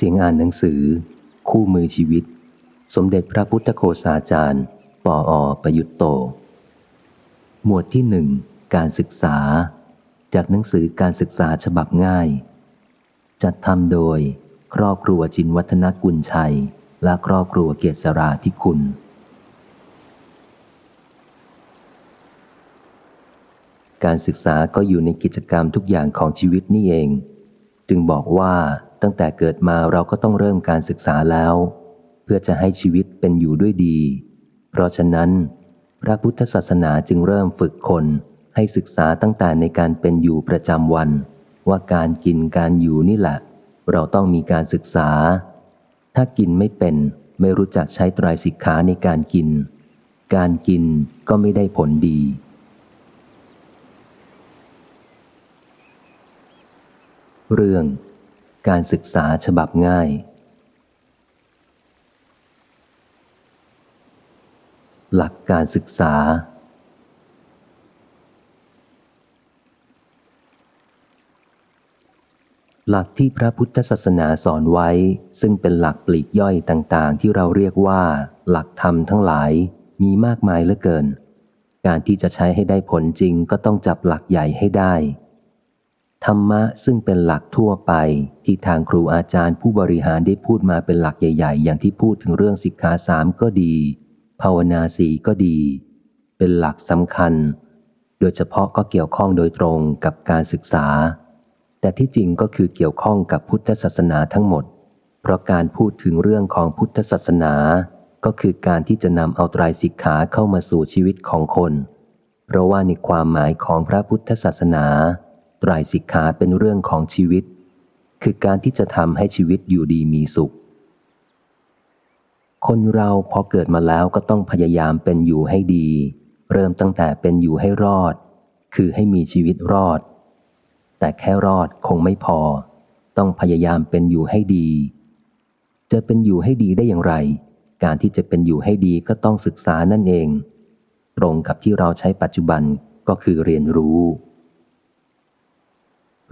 เสียงอ่านหนังสือ คู่มือชีวิต สมเด็จพระพุทธโคสาจารย์ ปออประยุตโต หมวดที่หนึ่ง การศึกษา จากหนังสือการศึกษาฉบับง่าย จัดทำโดย ครอบครัวจินวัฒนกุลชัย และครอบครัวเกียรติสราที่คุณ การศึกษาก็อยู่ในกิจกรรมทุกอย่างของชีวิตนี่เอง จึงบอกว่า ตั้งแต่เกิดมาเราก็ต้องเริ่มการศึกษาแล้ว เพื่อจะให้ชีวิตเป็นอยู่ด้วยดี เพราะฉะนั้น พระพุทธศาสนาจึงเริ่มฝึกคนให้ศึกษาตั้งแต่ในการเป็นอยู่ประจำวัน ว่าการกินการอยู่นี่แหละ เราต้องมีการศึกษา ถ้ากินไม่เป็นไม่รู้จักใช้ตรายสิกขาในการกิน การกินก็ไม่ได้ผลดีเรื่อง การศึกษาฉบับง่าย หลักการศึกษา หลักที่พระพุทธศาสนาสอนไว้ ซึ่งเป็นหลักปลีกย่อยต่างๆ ที่เราเรียกว่า หลักธรรมทั้งหลายมีมากมายเหลือเกิน การที่จะใช้ให้ได้ผลจริงก็ต้องจับหลักใหญ่ให้ได้ ธรรมะซึ่งเป็นหลักทั่วไป ที่ทางครูอาจารย์ผู้บริหารได้พูดมาเป็นหลักใหญ่ ๆ อย่างที่พูดถึงเรื่องสิกขาสามก็ดี ภาวนาสีก็ดี เป็นหลักสำคัญ โดยเฉพาะก็เกี่ยวข้องโดยตรงกับการศึกษา แต่ที่จริงก็คือเกี่ยวข้องกับพุทธศาสนาทั้งหมด เพราะการพูดถึงเรื่องของพุทธศาสนา ก็คือการที่จะนำเอาตรายสิกขาเข้ามาสู่ชีวิตของคน เพราะว่าในความหมายของพระพุทธศาสนา ไตรสิกขาเป็นเรื่องของชีวิต คือการที่จะทำให้ชีวิตอยู่ดีมีสุข คนเราพอเกิดมาแล้วก็ต้องพยายามเป็นอยู่ให้ดี เริ่มตั้งแต่เป็นอยู่ให้รอด คือให้มีชีวิตรอด แต่แค่รอดคงไม่พอ ต้องพยายามเป็นอยู่ให้ดี จะเป็นอยู่ให้ดีได้อย่างไร การที่จะเป็นอยู่ให้ดีก็ต้องศึกษานั่นเอง ตรงกับที่เราใช้ปัจจุบันก็คือเรียนรู้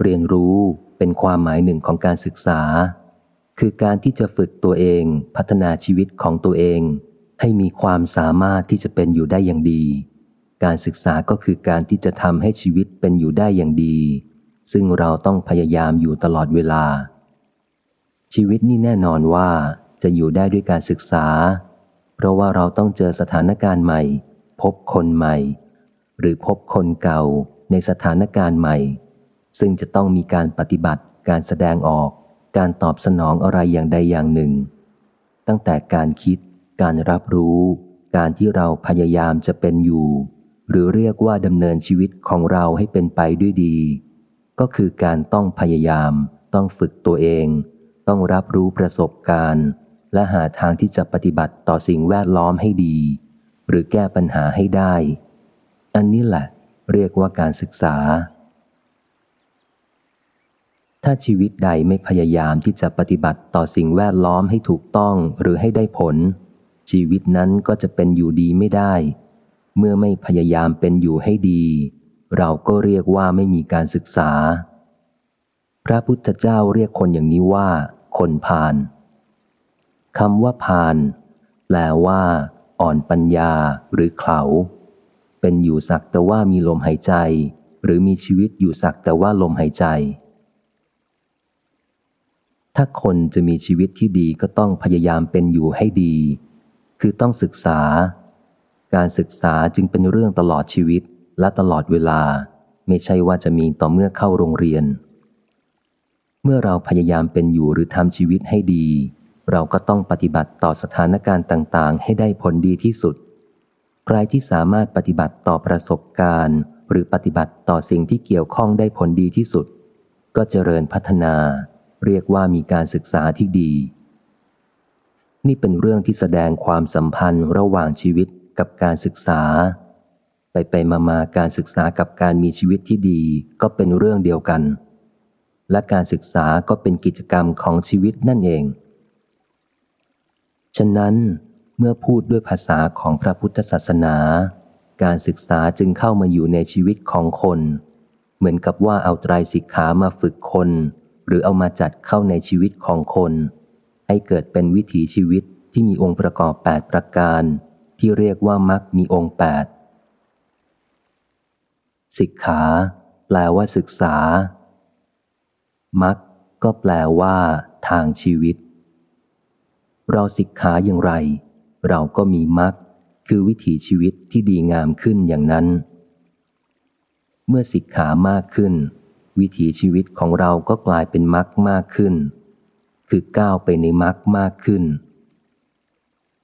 เรียนรู้เป็นความหมายหนึ่งของการศึกษา คือการที่จะฝึกตัวเองพัฒนาชีวิตของตัวเอง ให้มีความสามารถที่จะเป็นอยู่ได้อย่างดี การศึกษาก็คือการที่จะทำให้ชีวิตเป็นอยู่ได้อย่างดี ซึ่งเราต้องพยายามอยู่ตลอดเวลา ชีวิตนี่แน่นอนว่าจะอยู่ได้ด้วยการศึกษา เพราะว่าเราต้องเจอสถานการณ์ใหม่ พบคนใหม่ หรือพบคนเก่าในสถานการณ์ใหม่ ซึ่งจะต้องมีการปฏิบัติ การแสดงออก การตอบสนองอะไรอย่างใดอย่างหนึ่ง ตั้งแต่การคิด การรับรู้ การที่เราพยายามจะเป็นอยู่ หรือเรียกว่าดำเนินชีวิตของเราให้เป็นไปด้วยดี ก็คือการต้องพยายาม ต้องฝึกตัวเอง ต้องรับรู้ประสบการณ์ และหาทางที่จะปฏิบัติต่อสิ่งแวดล้อมให้ดี หรือแก้ปัญหาให้ได้ อันนี้แหละ เรียกว่าการศึกษา ถ้าชีวิตใดไม่พยายามที่จะปฏิบัติต่อสิ่งแวดล้อมให้ถูกต้องหรือให้ได้ผล ชีวิตนั้นก็จะเป็นอยู่ดีไม่ได้ เมื่อไม่พยายามเป็นอยู่ให้ดี เราก็เรียกว่าไม่มีการศึกษา พระพุทธเจ้าเรียกคนอย่างนี้ว่า คนพาลคำว่าพาลแปลว่า อ่อนปัญญาหรือเขาเป็นอยู่สักแต่ว่ามีลมหายใจ หรือมีชีวิตอยู่สักแต่ว่าลมหายใจ ถ้าคนจะมีชีวิตที่ดีก็ต้องพยายามเป็นอยู่ให้ดี คือต้องศึกษา การศึกษาจึงเป็นเรื่องตลอดชีวิตและตลอดเวลา ไม่ใช่ว่าจะมีต่อเมื่อเข้าโรงเรียน เมื่อเราพยายามเป็นอยู่หรือทำชีวิตให้ดี เราก็ต้องปฏิบัติต่อสถานการณ์ต่าง ๆ ให้ได้ผลดีที่สุด ใครที่สามารถปฏิบัติต่อประสบการณ์ หรือปฏิบัติต่อสิ่งที่เกี่ยวข้องได้ผลดีที่สุด ก็เจริญพัฒนา เรียกว่ามีการศึกษาที่ดี นี่เป็นเรื่องที่แสดงความสัมพันธ์ระหว่างชีวิตกับการศึกษา ไปไปมามาการศึกษากับการมีชีวิตที่ดีก็เป็นเรื่องเดียวกัน และการศึกษาก็เป็นกิจกรรมของชีวิตนั่นเอง ฉะนั้นเมื่อพูดด้วยภาษาของพระพุทธศาสนา การศึกษาจึงเข้ามาอยู่ในชีวิตของคน เหมือนกับว่าเอาไตรสิกขามาฝึกคน หรือเอามาจัดเข้าในชีวิตของคน ให้เกิดเป็นวิถีชีวิตที่มีองค์ประกอบ 8 ประการ ที่เรียกว่ามักมีองค์ 8 สิกขา แปลว่าศึกษา มักก็แปลว่า ทางชีวิต เราสิกขาอย่างไร เราก็มีมักคือวิถีชีวิตที่ดีงามขึ้นอย่างนั้น เมื่อสิกขามากขึ้น วิถีชีวิตของเราก็กลายเป็นมักมากขึ้น คือก้าวไปในมักมากขึ้น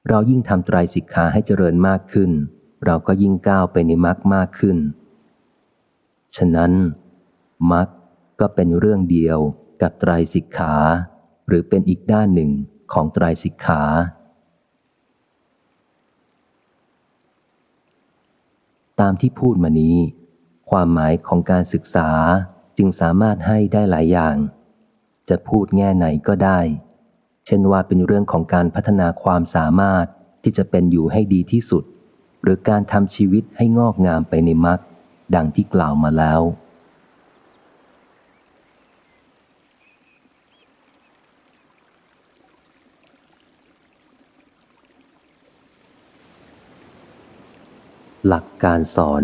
เรายิ่งทำไตรสิกขาให้เจริญมากขึ้น เราก็ยิ่งก้าวไปในมักมากขึ้น ฉะนั้นมักก็เป็นเรื่องเดียวกับไตรสิกขา หรือเป็นอีกด้านหนึ่งของไตรสิกขาตามที่พูดมานี้ ความหมายของการศึกษา จึงสามารถให้ได้หลายอย่าง จะพูดแง่ไหนก็ได้ เช่นว่าเป็นเรื่องของการพัฒนาความสามารถที่จะเป็นอยู่ให้ดีที่สุด หรือการทำชีวิตให้งอกงามไปในมรรคดังที่กล่าวมาแล้ว หลักการสอน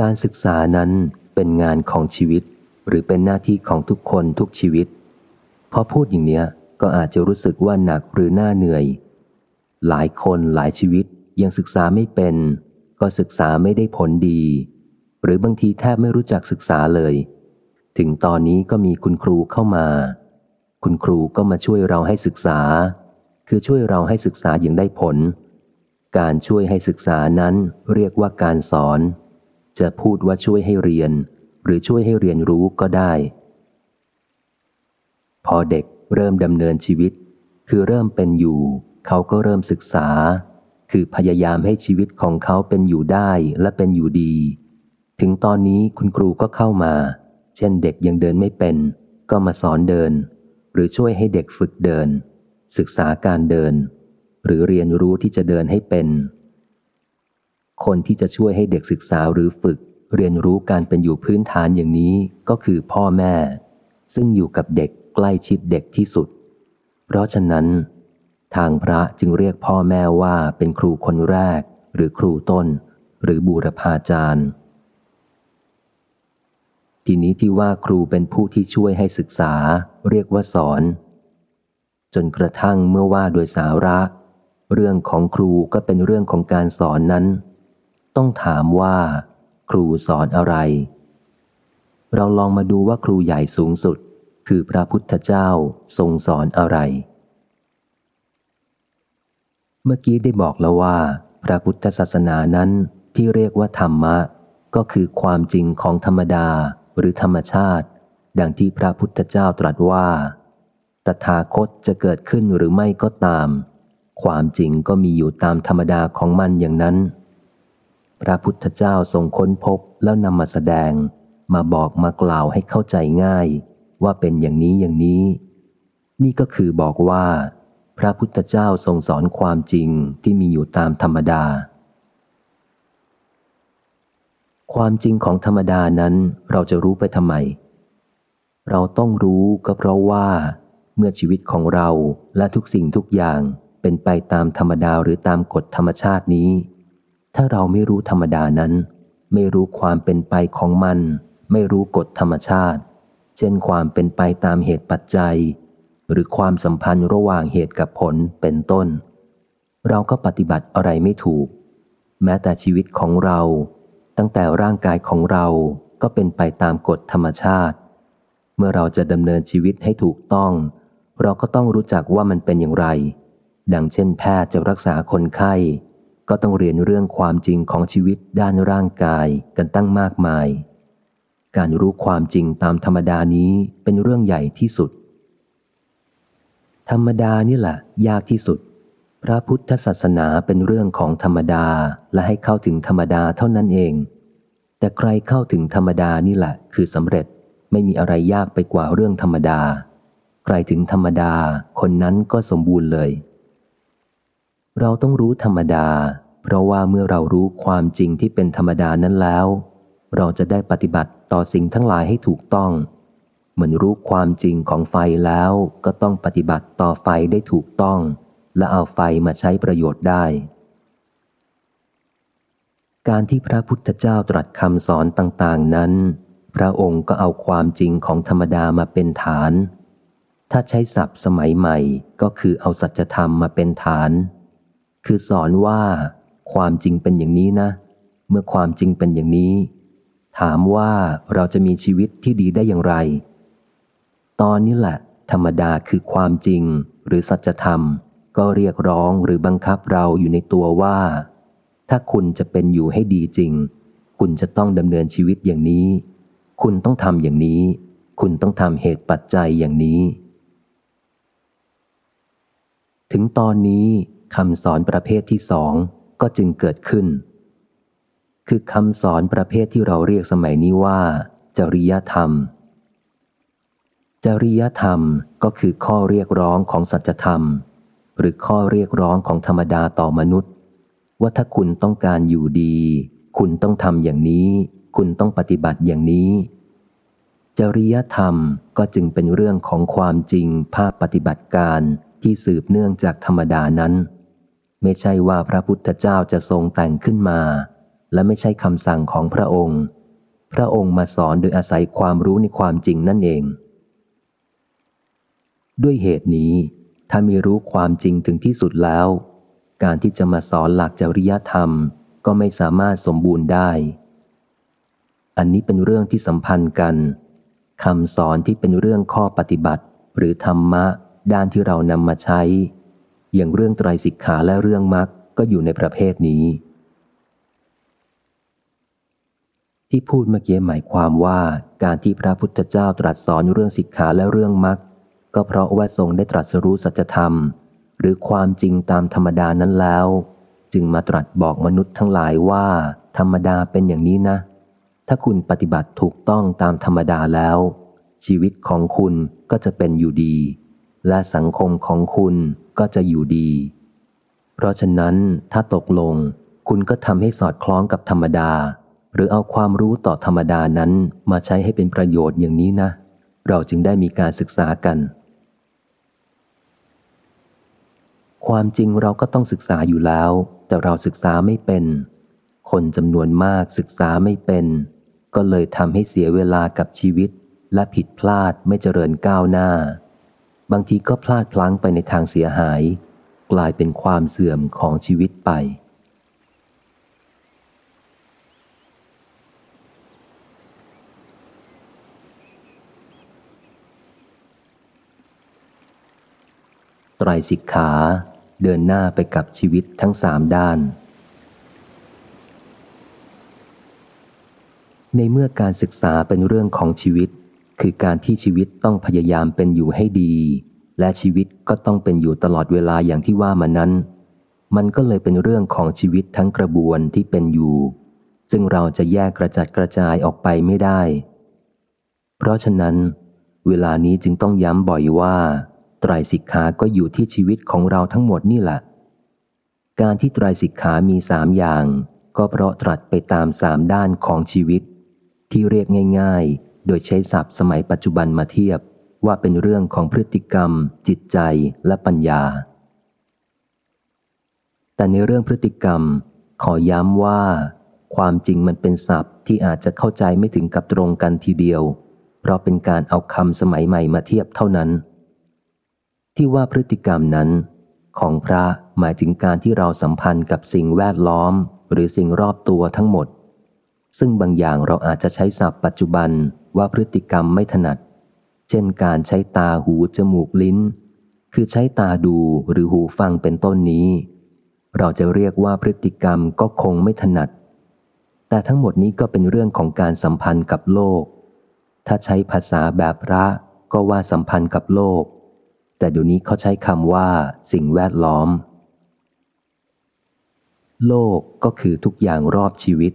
การศึกษานั้นเป็นงานของชีวิต หรือเป็นหน้าที่ของทุกคนทุกชีวิต พอพูดอย่างเนี้ยก็อาจจะรู้สึกว่าหนักหรือหน้าเหนื่อย หลายคนหลายชีวิตยังศึกษาไม่เป็น ก็ศึกษาไม่ได้ผลดี หรือบางทีแทบไม่รู้จักศึกษาเลย ถึงตอนนี้ก็มีคุณครูเข้ามา คุณครูก็มาช่วยเราให้ศึกษา คือช่วยเราให้ศึกษาอย่างได้ผล การช่วยให้ศึกษานั้นเรียกว่าการสอน จะพูดว่าช่วยให้เรียน หรือช่วยให้เรียนรู้ก็ได้ พอเด็กเริ่มดำเนินชีวิต คือเริ่มเป็นอยู่ เขาก็เริ่มศึกษา คือพยายามให้ชีวิตของเขาเป็นอยู่ได้และเป็นอยู่ดี ถึงตอนนี้คุณครูก็เข้ามา เช่นเด็กยังเดินไม่เป็น ก็มาสอนเดิน หรือช่วยให้เด็กฝึกเดิน ศึกษาการเดิน หรือเรียนรู้ที่จะเดินให้เป็น คนที่จะช่วยให้เด็กศึกษาหรือฝึก เรียนรู้การเป็นอยู่พื้นฐานอย่างนี้ก็คือพ่อแม่ ซึ่งอยู่กับเด็กใกล้ชิดเด็กที่สุด เพราะฉะนั้น ทางพระจึงเรียกพ่อแม่ว่าเป็นครูคนแรก หรือครูต้น หรือบูรพาจารย์ ทีนี้ที่ว่าครูเป็นผู้ที่ช่วยให้ศึกษา เรียกว่าสอน จนกระทั่งเมื่อว่าโดยสาระเรื่องของครูก็เป็นเรื่องของการสอนนั้น ต้องถามว่า ครูสอนอะไร เราลองมาดูว่าครูใหญ่สูงสุด คือพระพุทธเจ้าทรงสอนอะไร เมื่อกี้ได้บอกแล้วว่า พระพุทธศาสนานั้นที่เรียกว่าธรรมะ ก็คือความจริงของธรรมดาหรือธรรมชาติ ดังที่พระพุทธเจ้าตรัสว่า ตถาคตจะเกิดขึ้นหรือไม่ก็ตาม ความจริงก็มีอยู่ตามธรรมดาของมันอย่างนั้น พระพุทธเจ้าทรงค้นพบแล้วนำมาแสดง มาบอกมากล่าวให้เข้าใจง่าย ว่าเป็นอย่างนี้อย่างนี้ นี่ก็คือบอกว่า พระพุทธเจ้าทรงสอนความจริงที่มีอยู่ตามธรรมดา ความจริงของธรรมดานั้นเราจะรู้ไปทำไม เราต้องรู้ก็เพราะว่า เมื่อชีวิตของเราและทุกสิ่งทุกอย่างเป็นไปตามธรรมดาหรือตามกฎธรรมชาตินี้ ถ้าเราไม่รู้ธรรมดานั้น ไม่รู้ความเป็นไปของมัน ไม่รู้กฎธรรมชาติ เช่นความเป็นไปตามเหตุปัจจัย หรือความสัมพันธ์ระหว่างเหตุกับผลเป็นต้น เราก็ปฏิบัติอะไรไม่ถูก แม้แต่ชีวิตของเรา ตั้งแต่ร่างกายของเราก็เป็นไปตามกฎธรรมชาติ เมื่อเราจะดำเนินชีวิตให้ถูกต้อง เราก็ต้องรู้จักว่ามันเป็นอย่างไร ดังเช่นแพทย์จะรักษาคนไข้ ก็ต้องเรียนเรื่องความจริงของชีวิตด้านร่างกายกันตั้งมากมาย การรู้ความจริงตามธรรมดานี้เป็นเรื่องใหญ่ที่สุด ธรรมดานี่แหละยากที่สุด พระพุทธศาสนาเป็นเรื่องของธรรมดาและให้เข้าถึงธรรมดาเท่านั้นเอง แต่ใครเข้าถึงธรรมดานี่แหละคือสำเร็จไม่มีอะไรยากไปกว่าเรื่องธรรมดา ใครถึงธรรมดาคนนั้นก็สมบูรณ์เลย เราต้องรู้ธรรมดา เพราะว่าเมื่อเรารู้ความจริงที่เป็นธรรมดานั้นแล้ว เราจะได้ปฏิบัติต่อสิ่งทั้งหลายให้ถูกต้อง เหมือนรู้ความจริงของไฟแล้วก็ต้องปฏิบัติต่อไฟได้ถูกต้อง และเอาไฟมาใช้ประโยชน์ได้ การที่พระพุทธเจ้าตรัสคำสอนต่างๆนั้น พระองค์ก็เอาความจริงของธรรมดามาเป็นฐาน ถ้าใช้ศัพท์สมัยใหม่ก็คือเอาสัจธรรมมาเป็นฐาน คือสอนว่าความจริงเป็นอย่างนี้นะ เมื่อความจริงเป็นอย่างนี้ ถามว่าเราจะมีชีวิตที่ดีได้อย่างไร ตอนนี้แหละ ธรรมดาคือความจริงหรือสัจธรรม ก็เรียกร้องหรือบังคับเราอยู่ในตัวว่า ถ้าคุณจะเป็นอยู่ให้ดีจริง คุณจะต้องดำเนินชีวิตอย่างนี้ คุณต้องทำอย่างนี้ คุณต้องทำเหตุปัจจัยอย่างนี้ ถึงตอนนี้ คำสอนประเภทที่สองก็จึงเกิดขึ้น คือคำสอนประเภทที่เราเรียกสมัยนี้ว่า จริยธรรม จริยธรรมก็คือข้อเรียกร้องของสัจธรรม หรือข้อเรียกร้องของธรรมดาต่อมนุษย์ ว่าถ้าคุณต้องการอยู่ดี คุณต้องทำอย่างนี้ คุณต้องปฏิบัติอย่างนี้ จริยธรรมก็จึงเป็นเรื่องของความจริงภาคปฏิบัติการที่สืบเนื่องจากธรรมดานั้น ไม่ใช่ว่าพระพุทธเจ้าจะทรงแต่งขึ้นมา และไม่ใช่คำสั่งของพระองค์ พระองค์มาสอนโดยอาศัยความรู้ในความจริงนั่นเอง ด้วยเหตุนี้ ถ้ามีรู้ความจริงถึงที่สุดแล้ว การที่จะมาสอนหลักจริยธรรมก็ไม่สามารถสมบูรณ์ได้ อันนี้เป็นเรื่องที่สัมพันธ์กันคำสอนที่เป็นเรื่องข้อปฏิบัติ หรือธรรมะ ด้านที่เรานำมาใช้ อย่างเรื่องไตรสิกขาและเรื่องมรรคก็อยู่ในประเภทนี้ ที่พูดเมื่อกี้หมายความว่าการที่พระพุทธเจ้าตรัสสอนเรื่องสิกขาและเรื่องมรรคก็เพราะว่าทรงได้ตรัสรู้สัจธรรม หรือความจริงตามธรรมดานั้นแล้ว จึงมาตรัสบอกมนุษย์ทั้งหลายว่า ธรรมดาเป็นอย่างนี้นะ ถ้าคุณปฏิบัติถูกต้องตามธรรมดาแล้ว ชีวิตของคุณก็จะเป็นอยู่ดี และสังคมของคุณ ก็จะอยู่ดี เพราะฉะนั้นถ้าตกลงคุณก็ทำให้สอดคล้องกับธรรมดา หรือเอาความรู้ต่อธรรมดานั้นมาใช้ให้เป็นประโยชน์อย่างนี้นะ เราจึงได้มีการศึกษากัน ความจริงเราก็ต้องศึกษาอยู่แล้ว แต่เราศึกษาไม่เป็น คนจำนวนมากศึกษาไม่เป็น ก็เลยทำให้เสียเวลากับชีวิต และผิดพลาดไม่เจริญก้าวหน้า บางทีก็พลาดพลั้งไปในทางเสียหาย กลายเป็นความเสื่อมของชีวิตไป ไตรสิกขาเดินหน้าไปกับชีวิตทั้งสามด้าน ในเมื่อการศึกษาเป็นเรื่องของชีวิต คือการที่ชีวิตต้องพยายามเป็นอยู่ให้ดี และชีวิตก็ต้องเป็นอยู่ตลอดเวลาอย่างที่ว่ามานั้น มันก็เลยเป็นเรื่องของชีวิตทั้งกระบวนที่เป็นอยู่ ซึ่งเราจะแยกกระจัดกระจายออกไปไม่ได้ เพราะฉะนั้น เวลานี้จึงต้องย้ำบ่อยว่า ไตรสิกขาก็อยู่ที่ชีวิตของเราทั้งหมดนี่แหละ การที่ไตรสิกขามีสามอย่าง ก็เพราะตรัสไปตามสามด้านของชีวิต ที่เรียกง่าย โดยใช้ศัพท์สมัยปัจจุบันมาเทียบว่าเป็นเรื่องของพฤติกรรม จิตใจและปัญญา แต่ในเรื่องพฤติกรรม ขอย้ำว่า ความจริงมันเป็นศัพท์ที่อาจจะเข้าใจไม่ถึงกับตรงกันทีเดียว เพราะเป็นการเอาคำสมัยใหม่มาเทียบเท่านั้น ที่ว่าพฤติกรรมนั้น ของพระหมายถึงการที่เราสัมพันธ์กับสิ่งแวดล้อม หรือสิ่งรอบตัวทั้งหมด ซึ่งบางอย่างเราอาจจะใช้ศัพท์ปัจจุบัน ว่าพฤติกรรมไม่ถนัด เช่นการใช้ตาหูจมูกลิ้น คือใช้ตาดูหรือหูฟังเป็นต้นนี้ เราจะเรียกว่าพฤติกรรมก็คงไม่ถนัด แต่ทั้งหมดนี้ก็เป็นเรื่องของการสัมพันธ์กับโลก ถ้าใช้ภาษาแบบพระก็ว่าสัมพันธ์กับโลก แต่เดี๋ยวนี้เขาใช้คำว่า สิ่งแวดล้อม โลกก็คือทุกอย่างรอบชีวิต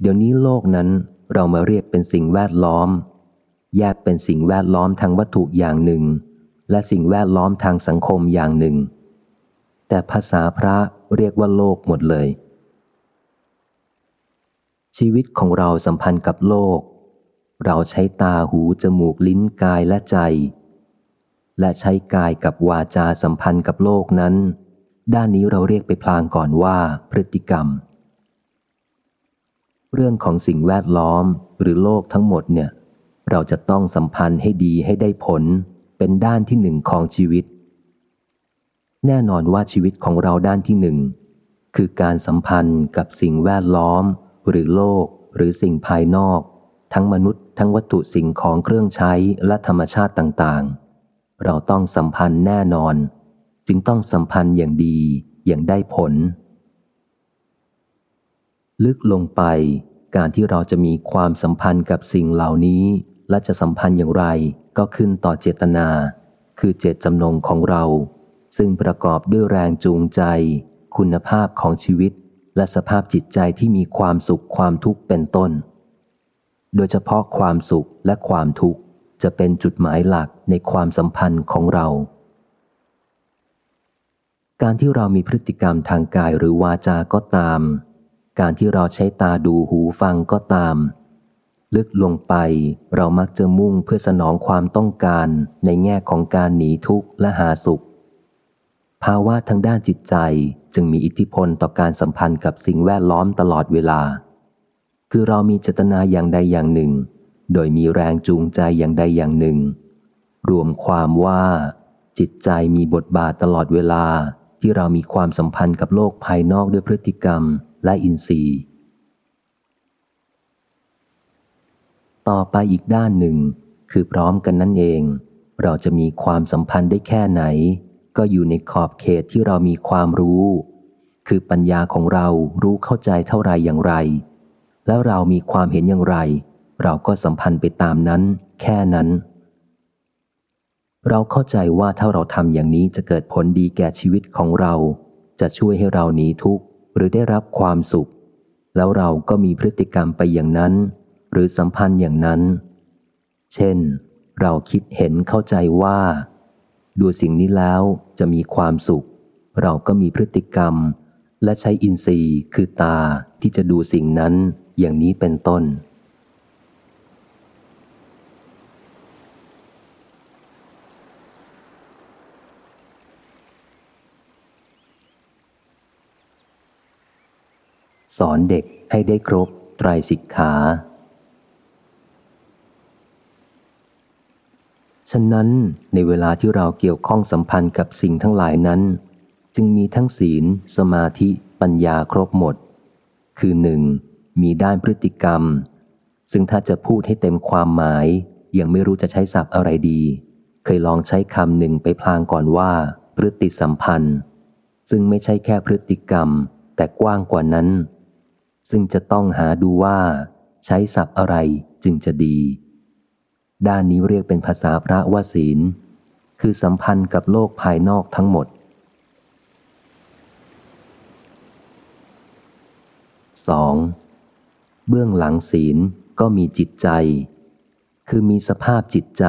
เดี๋ยวนี้โลกนั้น เรามาเรียกเป็นสิ่งแวดล้อม แยกเป็นสิ่งแวดล้อมทางวัตถุอย่างหนึ่ง และสิ่งแวดล้อมทางสังคมอย่างหนึ่ง แต่ภาษาพระเรียกว่าโลกหมดเลย ชีวิตของเราสัมพันธ์กับโลก เราใช้ตาหูจมูกลิ้นกายและใจ และใช้กายกับวาจาสัมพันธ์กับโลกนั้น ด้านนี้เราเรียกไปพลางก่อนว่าพฤติกรรม เรื่องของสิ่งแวดล้อมหรือโลกทั้งหมดเนี่ย เราจะต้องสัมพันธ์ให้ดีให้ได้ผล เป็นด้านที่หนึ่งของชีวิต แน่นอนว่าชีวิตของเราด้านที่หนึ่งคือการสัมพันธ์กับสิ่งแวดล้อม หรือโลก หรือสิ่งภายนอก ทั้งมนุษย์ ทั้งวัตถุสิ่งของเครื่องใช้และธรรมชาติต่างๆ เราต้องสัมพันธ์แน่นอน จึงต้องสัมพันธ์อย่างดีอย่างได้ผล ลึกลงไป การที่เราจะมีความสัมพันธ์กับสิ่งเหล่านี้ และจะสัมพันธ์อย่างไรก็ขึ้นต่อเจตนา คือเจตจำนงของเรา ซึ่งประกอบด้วยแรงจูงใจ คุณภาพของชีวิต และสภาพจิตใจที่มีความสุขความทุกข์เป็นต้น โดยเฉพาะความสุขและความทุกข์จะเป็นจุดหมายหลักในความสัมพันธ์ของเรา การที่เรามีพฤติกรรมทางกายหรือวาจาก็ตาม การที่เราใช้ตาดูหูฟังก็ตาม ลึกลงไปเรามักจะมุ่งเพื่อสนองความต้องการในแง่ของการหนีทุกข์และหาสุข ภาวะทางด้านจิตใจจึงมีอิทธิพลต่อการสัมพันธ์กับสิ่งแวดล้อมตลอดเวลา คือเรามีเจตนาอย่างใดอย่างหนึ่ง โดยมีแรงจูงใจอย่างใดอย่างหนึ่ง รวมความว่า จิตใจมีบทบาทตลอดเวลาที่เรามีความสัมพันธ์กับโลกภายนอกด้วยพฤติกรรม และอินทรีย์ ต่อไปอีกด้านหนึ่ง คือพร้อมกันนั่นเอง เราจะมีความสัมพันธ์ได้แค่ไหน ก็อยู่ในขอบเขตที่เรามีความรู้ คือปัญญาของเรารู้เข้าใจเท่าไรอย่างไร แล้วเรามีความเห็นอย่างไร เราก็สัมพันธ์ไปตามนั้น แค่นั้นเราเข้าใจว่าถ้าเราทำอย่างนี้จะเกิดผลดีแก่ชีวิตของเรา จะช่วยให้เราหนีทุกข์ หรือได้รับความสุข แล้วเราก็มีพฤติกรรมไปอย่างนั้น หรือสัมพันธ์อย่างนั้น เช่น เราคิดเห็นเข้าใจว่า ดูสิ่งนี้แล้วจะมีความสุข เราก็มีพฤติกรรม และใช้อินทรีย์คือตาที่จะดูสิ่งนั้นอย่างนี้เป็นต้น สอนเด็กให้ได้ครบไตรสิกขา ฉะนั้นในเวลาที่เราเกี่ยวข้องสัมพันธ์กับสิ่งทั้งหลายนั้น จึงมีทั้งศีล สมาธิ ปัญญาครบหมด คือหนึ่งมีด้านพฤติกรรม ซึ่งถ้าจะพูดให้เต็มความหมาย ยังไม่รู้จะใช้ศัพท์อะไรดี เคยลองใช้คำหนึ่งไปพลางก่อนว่า พฤติสัมพันธ์ ซึ่งไม่ใช่แค่พฤติกรรม แต่กว้างกว่านั้น ซึ่งจะต้องหาดูว่า ใช้ศัพท์อะไรจึงจะดี ด้านนี้เรียกเป็นภาษาพระวศีล คือสัมพันธ์กับโลกภายนอกทั้งหมด 2. เบื้องหลังศีลก็มีจิตใจ คือมีสภาพจิตใจ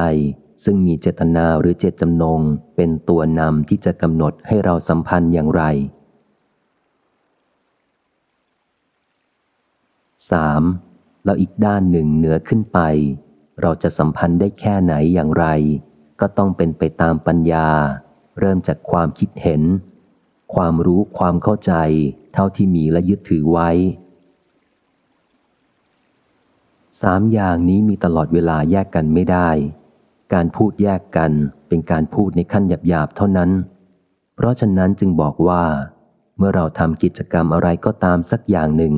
ซึ่งมีเจตนาหรือเจตจำนง เป็นตัวนำที่จะกำหนดให้เราสัมพันธ์อย่างไร 3. แล้วอีกด้านหนึ่งเหนือขึ้นไป เราจะสัมพันธ์ได้แค่ไหนอย่างไร ก็ต้องเป็นไปตามปัญญา เริ่มจากความคิดเห็น ความรู้ความเข้าใจ เท่าที่มีและยึดถือไว้สามอย่างนี้มีตลอดเวลาแยกกันไม่ได้ การพูดแยกกันเป็นการพูดในขั้นหยาบๆเท่านั้น เพราะฉะนั้นจึงบอกว่า เมื่อเราทำกิจกรรมอะไรก็ตามสักอย่างหนึ่ง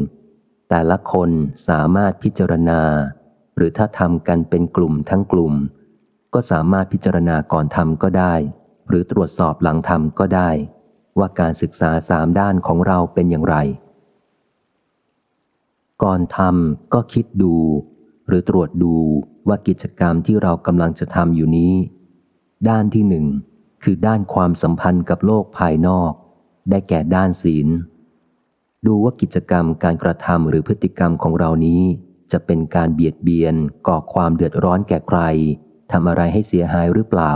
แต่ละคนสามารถพิจารณา หรือถ้าทำกันเป็นกลุ่มทั้งกลุ่ม ก็สามารถพิจารณาก่อนทำก็ได้ หรือตรวจสอบหลังทำก็ได้ ว่าการศึกษาสามด้านของเราเป็นอย่างไร ก่อนทำก็คิดดู หรือตรวจดูว่ากิจกรรมที่เรากำลังจะทำอยู่นี้ ด้านที่หนึ่งคือด้านความสัมพันธ์กับโลกภายนอก ได้แก่ด้านศีล ดูว่ากิจกรรมการกระทำหรือพฤติกรรมของเรานี้ จะเป็นการเบียดเบียน ก่อความเดือดร้อนแก่ใครทำอะไรให้เสียหายหรือเปล่า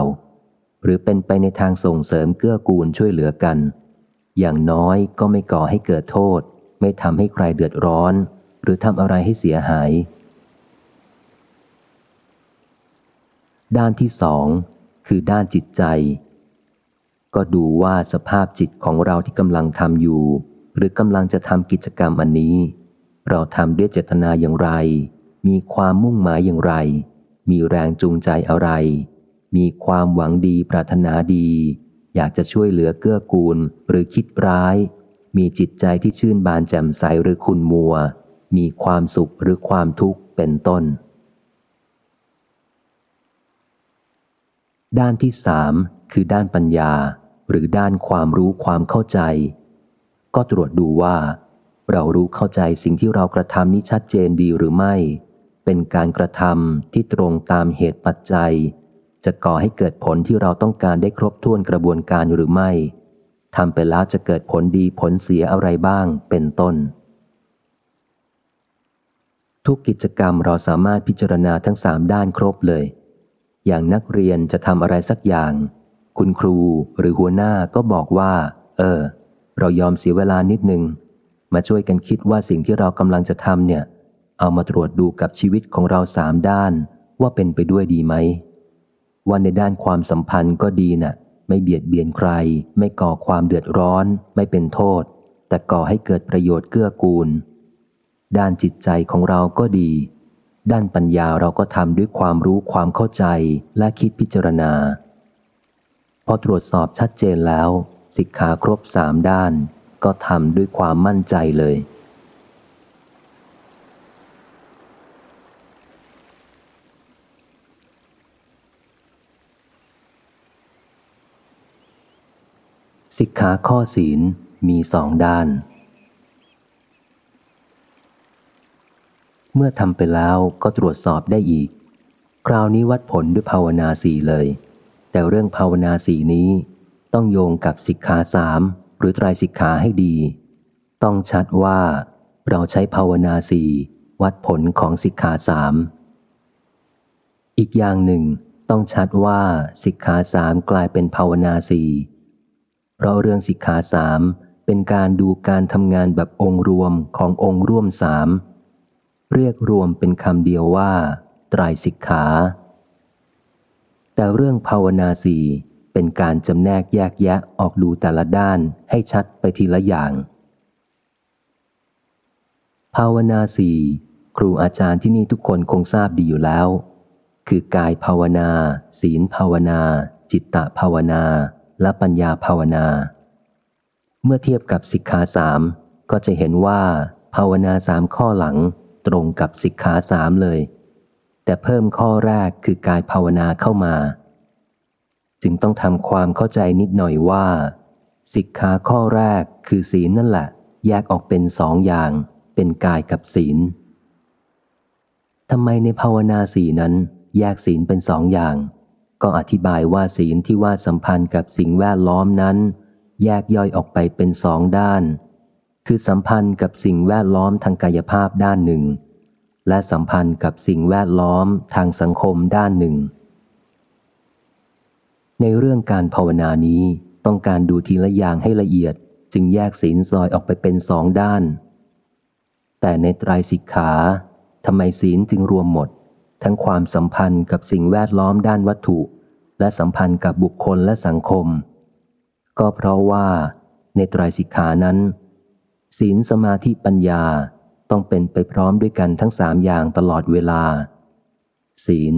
หรือเป็นไปในทางส่งเสริมเกื้อกูลช่วยเหลือกัน อย่างน้อยก็ไม่ก่อให้เกิดโทษ ไม่ทำให้ใครเดือดร้อน หรือทำอะไรให้เสียหาย ด้านที่สองคือด้านจิตใจ ก็ดูว่าสภาพจิตของเราที่กำลังทำอยู่ หรือกำลังจะทำกิจกรรมอันนี้ เราทำด้วยเจตนาอย่างไร มีความมุ่งหมายอย่างไร มีแรงจูงใจอะไร มีความหวังดีปรารถนาดี อยากจะช่วยเหลือเกื้อกูลหรือคิดร้าย มีจิตใจที่ชื่นบานแจ่มใสหรือคุณมัว มีความสุขหรือความทุกข์เป็นต้น ด้านที่สามคือด้านปัญญา หรือด้านความรู้ความเข้าใจ ก็ตรวจดูว่า เรารู้เข้าใจสิ่งที่เรากระทำนี้ชัดเจนดีหรือไม่ เป็นการกระทำที่ตรงตามเหตุปัจจัย จะก่อให้เกิดผลที่เราต้องการได้ครบถ้วนกระบวนการหรือไม่ทำไปแล้วจะเกิดผลดีผลเสียอะไรบ้างเป็นต้น ทุกกิจกรรมเราสามารถพิจารณาทั้งสามด้านครบเลย อย่างนักเรียนจะทำอะไรสักอย่าง คุณครูหรือหัวหน้าก็บอกว่า เออ เรายอมเสียเวลานิดหนึ่งมาช่วยกันคิดว่าสิ่งที่เรากำลังจะทำเนี่ย เอามาตรวจดูกับชีวิตของเราสามด้านว่าเป็นไปด้วยดีไหมว่าในด้านความสัมพันธ์ก็ดีนะ่ะ ไม่เบียดเบียนใคร ไม่ก่อความเดือดร้อน ไม่เป็นโทษ แต่ก่อให้เกิดประโยชน์เกื้อกูล ด้านจิตใจของเราก็ดี ด้านปัญญาเราก็ทำด้วยความรู้ความเข้าใจและคิดพิจารณา พอตรวจสอบชัดเจนแล้ว สิกขาครบสามด้าน ก็ทำด้วยความมั่นใจเลย สิกขาข้อศีลมีสองด้าน เมื่อทำไปแล้วก็ตรวจสอบได้อีก คราวนี้วัดผลด้วยภาวนาสีเลย แต่เรื่องภาวนาสีนี้ ต้องโยงกับสิกขาสามหรือไตรสิกขาให้ดี ต้องชัดว่าเราใช้ภาวนาสีวัดผลของสิกขาสามอีกอย่างหนึ่ง ต้องชัดว่าสิกขาสามกลายเป็นภาวนาสีเพราะเรื่องสิกขาสามเป็นการดูการทำงานแบบองค์รวมขององค์ร่วมสามเรียกรวมเป็นคำเดียวว่าไตรสิกขา แต่เรื่องภาวนาสี่ เป็นการจำแนกแยกแยะออกดูแต่ละด้านให้ชัดไปทีละอย่าง ภาวนาสี่ครูอาจารย์ที่นี่ทุกคนคงทราบดีอยู่แล้ว คือกายภาวนา ศีลภาวนา จิตตภาวนา และปัญญาภาวนา เมื่อเทียบกับสิกขาสามก็จะเห็นว่า ภาวนาสามข้อหลังตรงกับสิกขาสามเลย แต่เพิ่มข้อแรกคือกายภาวนาเข้ามา จึงต้องทำความเข้าใจนิดหน่อยว่า สิกขาข้อแรกคือศีลนั่นแหละ แยกออกเป็นสองอย่าง เป็นกายกับศีลทำไมในภาวนาสีนั้น แยกศีลเป็นสองอย่าง ก็อธิบายว่าศีลที่ว่าสัมพันธ์กับสิ่งแวดล้อมนั้น แยกย่อยออกไปเป็นสองด้าน คือสัมพันธ์กับสิ่งแวดล้อมทางกายภาพด้านหนึ่ง และสัมพันธ์กับสิ่งแวดล้อมทางสังคมด้านหนึ่ง ในเรื่องการภาวนานี้ต้องการดูทีละอย่างให้ละเอียด จึงแยกศีลซอยออกไปเป็นสองด้าน แต่ในไตรสิกขาทำไมศีลจึงรวมหมด ทั้งความสัมพันธ์กับสิ่งแวดล้อมด้านวัตถุ และสัมพันธ์กับบุคคลและสังคม ก็เพราะว่า ในไตรสิกขานั้น ศีลสมาธิปัญญาต้องเป็นไปพร้อมด้วยกันทั้งสามอย่างตลอดเวลา ศีล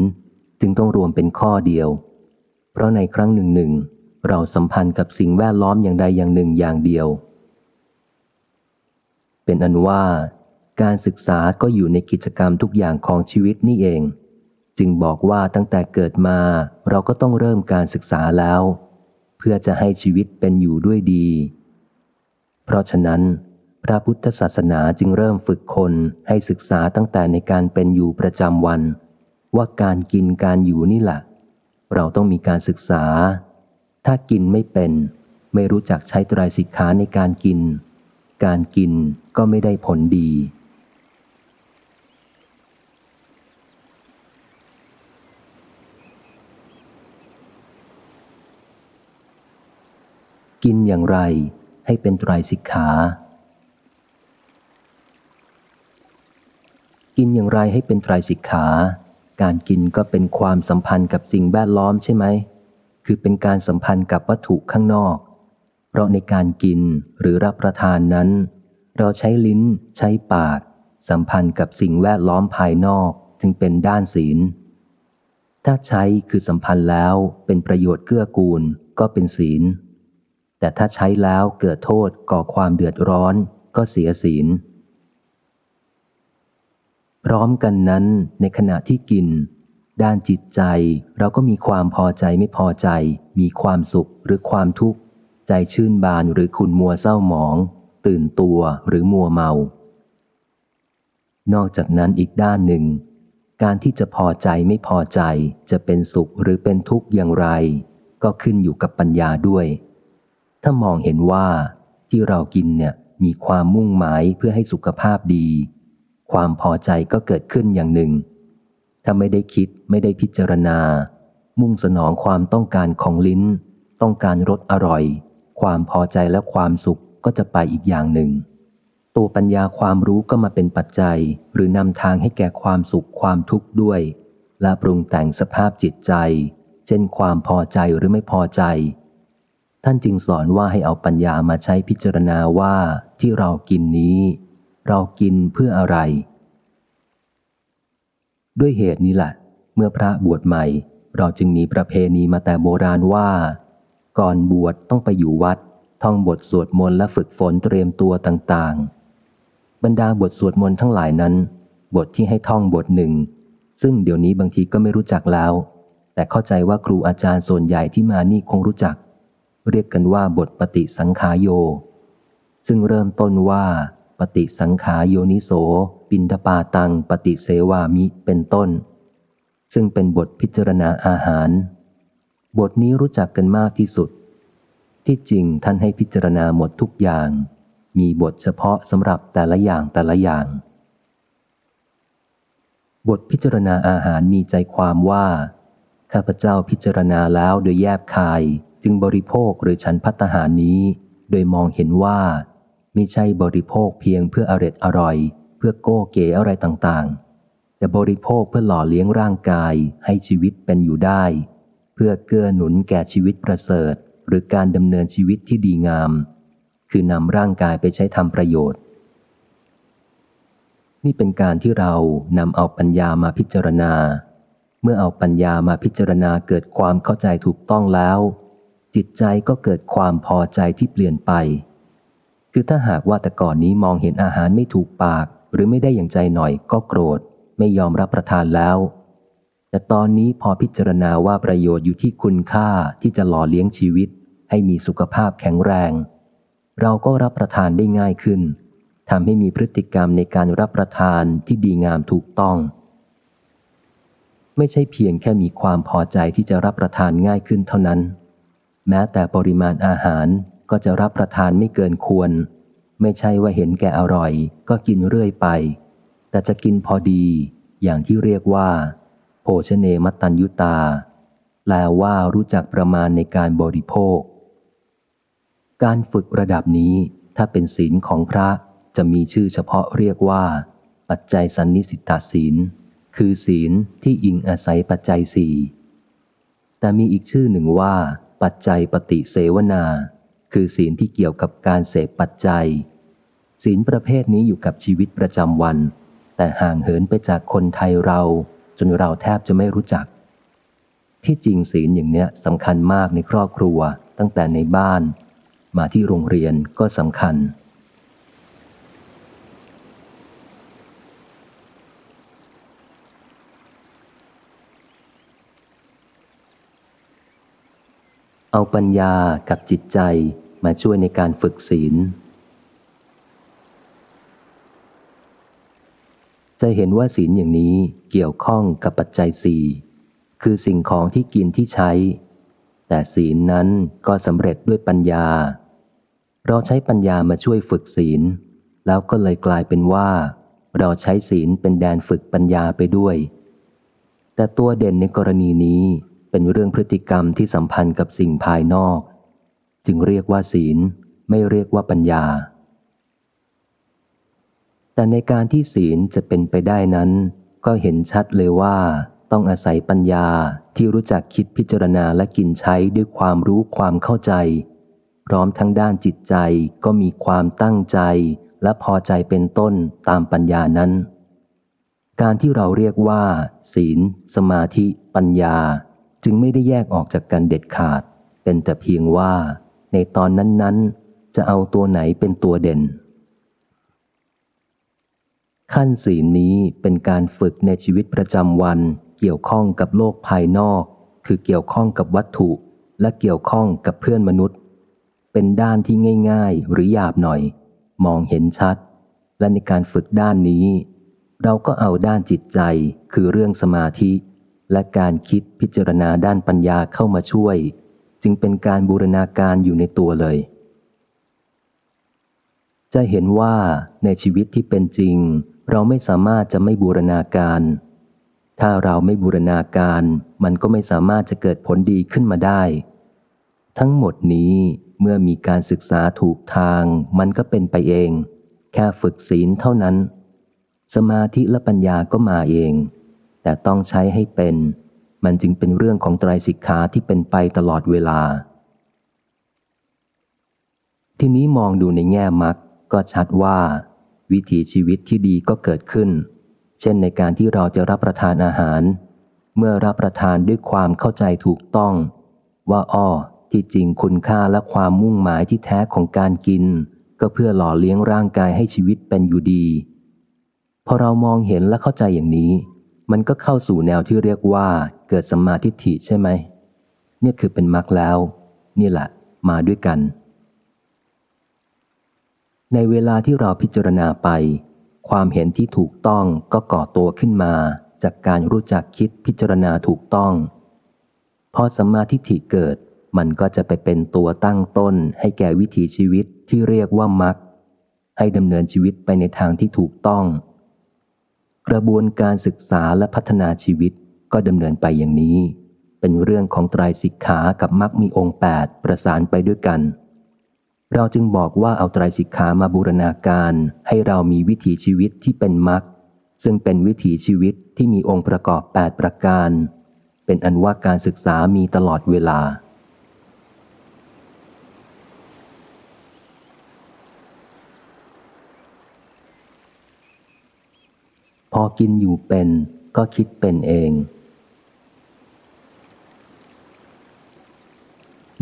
จึงต้องรวมเป็นข้อเดียว เพราะในครั้งหนึ่งหนึ่งเราสัมพันธ์กับสิ่งแวดล้อมอย่างใดอย่างหนึ่งอย่างเดียว เป็นอันว่าการศึกษาก็อยู่ในกิจกรรมทุกอย่างของชีวิตนี่เอง จึงบอกว่าตั้งแต่เกิดมาเราก็ต้องเริ่มการศึกษาแล้ว เพื่อจะให้ชีวิตเป็นอยู่ด้วยดี เพราะฉะนั้น พระพุทธศาสนาจึงเริ่มฝึกคนให้ศึกษาตั้งแต่ในการเป็นอยู่ประจำวัน ว่าการกินการอยู่นี่แหละ เราต้องมีการศึกษา ถ้ากินไม่เป็น ไม่รู้จักใช้ตรายสิกขาในการกิน การกินก็ไม่ได้ผลดี กินอย่างไรให้เป็นไตรสิกขา กินอย่างไรให้เป็นไตรสิกขา การกินก็เป็นความสัมพันธ์กับสิ่งแวดล้อมใช่ไหม คือเป็นการสัมพันธ์กับวัตถุข้างนอก เพราะในการกินหรือรับประทานนั้น เราใช้ลิ้น ใช้ปาก สัมพันธ์กับสิ่งแวดล้อมภายนอกจึงเป็นด้านศีล ถ้าใช้คือสัมพันธ์แล้วเป็นประโยชน์เกื้อกูลก็เป็นศีล แต่ถ้าใช้แล้วเกิดโทษก่อความเดือดร้อนก็เสียศีล พร้อมกันนั้นในขณะที่กิน ด้านจิตใจเราก็มีความพอใจไม่พอใจ มีความสุขหรือความทุกข์ ใจชื่นบานหรือขุนมัวเศร้าหมอง ตื่นตัวหรือมัวเมา นอกจากนั้นอีกด้านหนึ่ง การที่จะพอใจไม่พอใจจะเป็นสุขหรือเป็นทุกข์อย่างไร ก็ขึ้นอยู่กับปัญญาด้วย ถ้ามองเห็นว่าที่เรากินเนี่ยมีความมุ่งหมายเพื่อให้สุขภาพดี ความพอใจก็เกิดขึ้นอย่างหนึ่ง ถ้าไม่ได้คิดไม่ได้พิจารณา มุ่งสนองความต้องการของลิ้น ต้องการรสอร่อย ความพอใจและความสุขก็จะไปอีกอย่างหนึ่ง ตัวปัญญาความรู้ก็มาเป็นปัจจัย หรือนำทางให้แก่ความสุขความทุกข์ด้วย และปรุงแต่งสภาพจิตใจ เช่นความพอใจหรือไม่พอใจ ท่านจึงสอนว่าให้เอาปัญญามาใช้พิจารณาว่าที่เรากินนี้ เรากินเพื่ออะไร ด้วยเหตุนี้แหละ เมื่อพระบวชใหม่ เราจึงมีประเพณีมาแต่โบราณว่า ก่อนบวชต้องไปอยู่วัด ท่องบทสวดมนต์และฝึกฝนเตรียมตัวต่างๆ บรรดาบทสวดมนต์ทั้งหลายนั้น บทที่ให้ท่องบทหนึ่ง ซึ่งเดี๋ยวนี้บางทีก็ไม่รู้จักแล้ว แต่เข้าใจว่าครูอาจารย์ส่วนใหญ่ที่มานี่คงรู้จัก เรียกกันว่าบทปฏิสังขายโย ซึ่งเริ่มต้นว่า ฏิสังขายโยนิโส ปินทปาตัง ปฏิเสวามิเป็นต้น ซึ่งเป็นบทพิจารณาอาหาร บทนี้รู้จักกันมากที่สุด ที่จริงท่านให้พิจารณาหมดทุกอย่าง มีบทเฉพาะสำหรับแต่ละอย่างแต่ละอย่าง บทพิจารณาอาหารมีใจความว่าข้าพเจ้าพิจารณาแล้วโดยแยบคาย จึงบริโภคหรือฉันพัตหารนี้ โดยมองเห็นว่า ม่ใช่บริโภคเพียงเพื่ออร็ดอร่อย เพื่อโก้เก๋อะไรต่างๆ แต่บริโภคเพื่อหล่อเลี้ยงร่างกายให้ชีวิตเป็นอยู่ได้ เพื่อเกื้อหนุนแก่ชีวิตประเสริฐ หรือการดำเนินชีวิตที่ดีงาม คือนำร่างกายไปใช้ทำประโยชน์ นี่เป็นการที่เรานำเอาปัญญามาพิจารณา เมื่อเอาปัญญามาพิจารณาเกิดความเข้าใจถูกต้องแล้ว จิตใจก็เกิดความพอใจที่เปลี่ยนไป คือถ้าหากว่าแต่ก่อนนี้มองเห็นอาหารไม่ถูกปาก หรือไม่ได้อย่างใจหน่อยก็โกรธ ไม่ยอมรับประทานแล้ว แต่ตอนนี้พอพิจารณาว่าประโยชน์อยู่ที่คุณค่าที่จะหล่อเลี้ยงชีวิต ให้มีสุขภาพแข็งแรง เราก็รับประทานได้ง่ายขึ้นทำให้มีพฤติกรรมในการรับประทานที่ดีงามถูกต้อง ไม่ใช่เพียงแค่มีความพอใจที่จะรับประทานง่ายขึ้นเท่านั้น แม้แต่ปริมาณอาหาร ก็จะรับประทานไม่เกินควร ไม่ใช่ว่าเห็นแก่อร่อย ก็กินเรื่อยไป แต่จะกินพอดี อย่างที่เรียกว่า โภชเนมตัญยุตา แปลว่ารู้จักประมาณในการบริโภค การฝึกระดับนี้ถ้าเป็นศีลของพระจะมีชื่อเฉพาะเรียกว่า ปัจจัยสันนิสิตาศีล คือศีลที่อิงอาศัยปัจจัยสี่แต่มีอีกชื่อหนึ่งว่า ปัจจัยปฏิเสวนา คือศีลที่เกี่ยวกับการเสพปัจจัย ศีลประเภทนี้อยู่กับชีวิตประจำวัน แต่ห่างเหินไปจากคนไทยเรา จนเราแทบจะไม่รู้จัก ที่จริงศีลอย่างเนี้ยสำคัญมากในครอบครัวตั้งแต่ในบ้าน มาที่โรงเรียนก็สำคัญเอาปัญญากับจิตใจ มาช่วยในการฝึกศีล จะเห็นว่าศีลอย่างนี้เกี่ยวข้องกับปัจจัยสี่คือสิ่งของที่กินที่ใช้ แต่ศีลนั้นก็สำเร็จด้วยปัญญา เราใช้ปัญญามาช่วยฝึกศีล แล้วก็เลยกลายเป็นว่า เราใช้ศีลเป็นแดนฝึกปัญญาไปด้วย แต่ตัวเด่นในกรณีนี้เป็นเรื่องพฤติกรรมที่สัมพันธ์กับสิ่งภายนอก จึงเรียกว่าศีล ไม่เรียกว่าปัญญา แต่ในการที่ศีลจะเป็นไปได้นั้น ก็เห็นชัดเลยว่า ต้องอาศัยปัญญาที่รู้จักคิดพิจารณาและกินใช้ด้วยความรู้ความเข้าใจ พร้อมทั้งด้านจิตใจก็มีความตั้งใจและพอใจเป็นต้นตามปัญญานั้น การที่เราเรียกว่า ศีล สมาธิ ปัญญา จึงไม่ได้แยกออกจากกันเด็ดขาด เป็นแต่เพียงว่า ในตอนนั้นๆ จะเอาตัวไหนเป็นตัวเด่น ขั้นศีลนี้เป็นการฝึกในชีวิตประจำวัน เกี่ยวข้องกับโลกภายนอก คือเกี่ยวข้องกับวัตถุและเกี่ยวข้องกับเพื่อนมนุษย์ เป็นด้านที่ง่าย ๆ หรือหยาบหน่อย มองเห็นชัด และในการฝึกด้านนี้ เราก็เอาด้านจิตใจคือเรื่องสมาธิ และการคิดพิจารณาด้านปัญญาเข้ามาช่วย จึงเป็นการบูรณาการอยู่ในตัวเลย จะเห็นว่าในชีวิตที่เป็นจริง เราไม่สามารถจะไม่บูรณาการ ถ้าเราไม่บูรณาการมันก็ไม่สามารถจะเกิดผลดีขึ้นมาได้ ทั้งหมดนี้เมื่อมีการศึกษาถูกทาง มันก็เป็นไปเอง แค่ฝึกศีลเท่านั้น สมาธิและปัญญาก็มาเอง แต่ต้องใช้ให้เป็น มันจึงเป็นเรื่องของไตรสิกขาที่เป็นไปตลอดเวลา ทีนี้มองดูในแง่มรรคก็ชัดว่า วิถีชีวิตที่ดีก็เกิดขึ้น เช่นในการที่เราจะรับประทานอาหาร เมื่อรับประทานด้วยความเข้าใจถูกต้อง ว่าอ้อที่จริงคุณค่าและความมุ่งหมายที่แท้ของการกิน ก็เพื่อหล่อเลี้ยงร่างกายให้ชีวิตเป็นอยู่ดี พอเรามองเห็นและเข้าใจอย่างนี้ มันก็เข้าสู่แนวที่เรียกว่าเกิดสัมมาทิฏฐิใช่ไหมเนี่ยคือเป็นมรรคแล้ว นี่แหละ มาด้วยกัน ในเวลาที่เราพิจารณาไป ความเห็นที่ถูกต้องก็ก่อตัวขึ้นมา จากการรู้จักคิดพิจารณาถูกต้อง พอสัมมาทิฏฐิเกิด มันก็จะไปเป็นตัวตั้งต้น ให้แก่วิถีชีวิตที่เรียกว่ามรรคให้ดำเนินชีวิตไปในทางที่ถูกต้อง กระบวนการศึกษาและพัฒนาชีวิตก็ดำเนินไปอย่างนี้ เป็นเรื่องของไตรสิกขากับมรรคมีองค์แปดประสานไปด้วยกัน เราจึงบอกว่าเอาไตรสิกขามาบูรณาการให้เรามีวิถีชีวิตที่เป็นมรรคซึ่งเป็นวิถีชีวิตที่มีองค์ประกอบ 8 ประการ เป็นอันว่าการศึกษามีตลอดเวลา พอกินอยู่เป็นก็คิดเป็นเอง